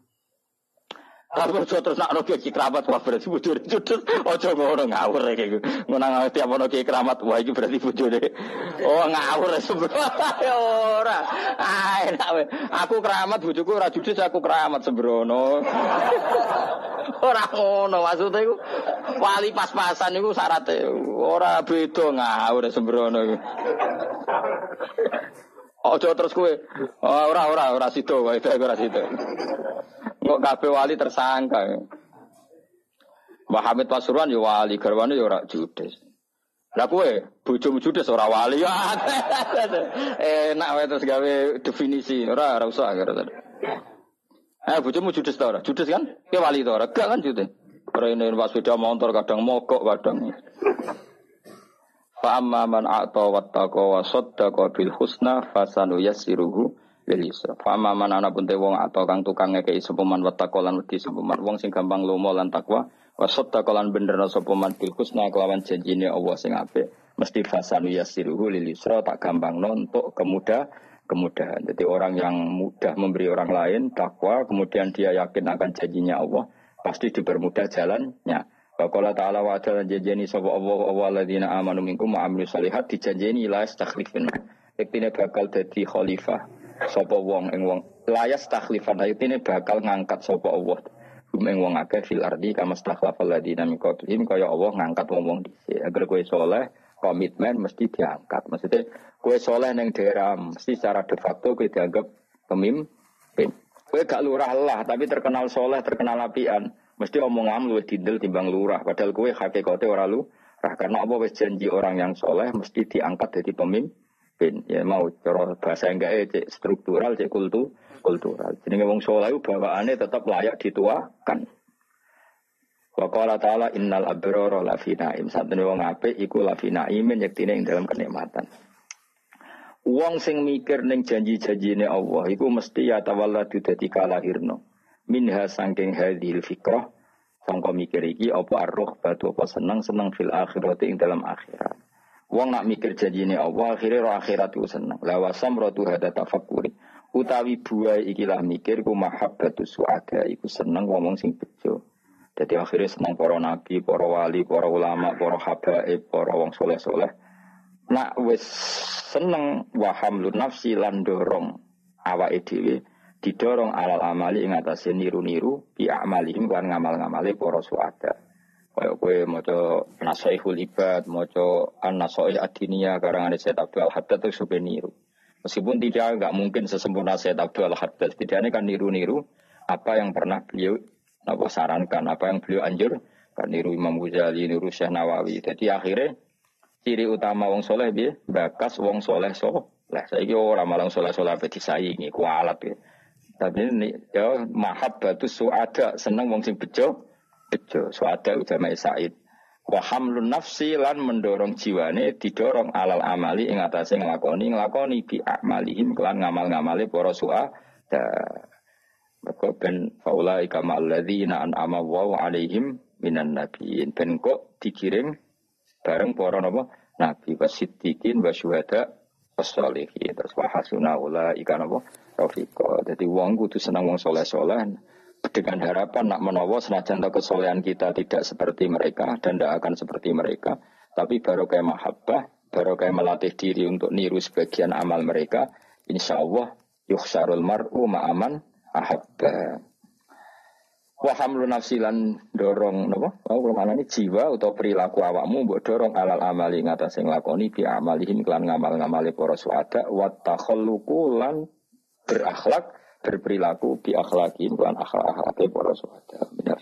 Tapi ojo terus nak roke ki keramat wah berarti bojone judes. Ojo ngono ngawur iki. Ngono ngerti apa ono ki keramat wah iki berarti bojone. Oh ngawur [LAUGHS] ya ora. Ah enak we. Aku keramat bojoku ora judes aku keramat sembrono. [LAUGHS] Ora ngono maksudnya iku wali pas-pasan iku syaratnya ora beda ngawur sembrono iku. Ojo terus kue, oh, ora ora ora situ, [LAUGHS] itu ora situ. Kok kabeh wali tersangka. Mbah Hamid Pasuruan ya wali, garwane ya ora judes. Lah kowe bojomu judes ora wali. [LAUGHS] Enak wae terus gawe definisi, ora ora usah karo. Eh bojomu judes ta ora? Judes kan? Ke wali ta ora? Gak kan judes. Rene pas sepeda motor kadang mogok kadang. Fa amma man a'ta wattaqa wa saddaqa bil husna fasanu yassiruhu lil yusra. Fa amma man ana pun te wong atau kang tukang ngekeki sapa man wattaqa lan wedi sapa man wong sing gampang lomo lan takwa wa saddaqa lan bener sapa man bil husna kelawan janjine Allah sing apik mesti fasanu yassiruhu lil yusra tak gampang untuk kemudah kemudahan. Jadi orang yang mudah memberi orang lain takwa kemudian dia yakin akan janjinya Allah pasti dipermudah jalannya. Faqala ta'ala wa ta'ala janjeni sapa Allah wa alladzina amanu minkum wa amilu salihat dijanjeni la yastakhlifun. Yektine bakal dadi khalifah sapa wong ing wong la yastakhlifan yektine bakal ngangkat sapa Allah. Hum ing wong akeh fil ardi kama stakhlafal ladzina min qablihim kaya Allah ngangkat wong-wong dhisik. Agar kowe saleh komitmen mesti diangkat. Maksudnya kowe soleh neng daerah mesti secara de facto kowe dianggap pemimpin. Kowe gak lurah lah tapi terkenal soleh, terkenal apian. Mesti omongan lu didel timbang lurah. Padahal kue hakikatnya orang lu. Rah, karena apa wes janji orang yang soleh mesti diangkat jadi pemimpin. Ya mau cara bahasa enggak ya cek struktural, cek kultu, kultural. Jadi ngomong soleh bawaannya tetap layak dituakan. Wa qala ta'ala innal abrara la fi naim. Satene wong apik iku la fi naimin yektine ing dalam kenikmatan. Wong sing mikir ning janji-janjine Allah iku mesti ya tawalladu dadi kalahirno minha sangking hadhil fikrah sangka mikir iki apa arroh batu apa seneng seneng fil akhirat ing dalam akhirat. Wong nak mikir janjine Allah akhirnya roh akhirat itu seneng. La wasam rotu hada tafakkuri utawi buai ikilah mikir ku mahabbatu suada iku seneng ngomong sing bejo. Jadi akhirnya seneng para nabi, para wali, para ulama, para habaib, para wong soleh-soleh. Nak wis seneng waham nafsi lan dorong awake dhewe didorong alal amali ing atase niru-niru bi amalihim kan ngamal-ngamale para suada. Kaya kowe maca Nasaihul Ibad, maca An-Nasaih Ad-Diniyah karangan Syed Abdul Haddad itu supaya niru. Meskipun tidak nggak mungkin sesempurna Syed Abdul Haddad, setidaknya kan niru-niru apa yang pernah beliau apa sarankan, apa yang beliau anjur kan niru Imam Ghazali, niru Syekh Nawawi. Jadi akhirnya ciri utama wong soleh dia bakas wong soleh soleh. Saya kira orang malang soleh soleh apa disaingi, kualat ya. Tapi ini ya batu suada seneng wong sing bejo bejo suada udah Said. Wa hamlun nafsi lan mendorong jiwane didorong alal amali ing atase nglakoni nglakoni bi amalihim kelan ngamal-ngamale para suada. Maka ben faula ikama alladzina an'ama wa alaihim minan nabiyin. Ben kok dikirim bareng para napa nabi wasiddiqin wa syuhada was-sholihin. Terus wa hasuna ula ikan apa Rafiko. Jadi wong kudu senang wong soleh soleh. dengan harapan nak menawa senajan kesolehan kita tidak seperti mereka dan tidak akan seperti mereka, tapi baru kayak mahabbah, baru kayak melatih diri untuk niru sebagian amal mereka, insya Allah yukhsarul mar'u ma'aman ahabba. Wa hamlu nafsilan dorong napa? Oh mana ini jiwa atau perilaku awakmu mbok dorong alal amali ngatas sing lakoni bi amalihim kelan ngamal-ngamali para suhada wa takhalluqu berakhlak berperilaku bi akhlaki lan akhlak-akhlake para. Benar.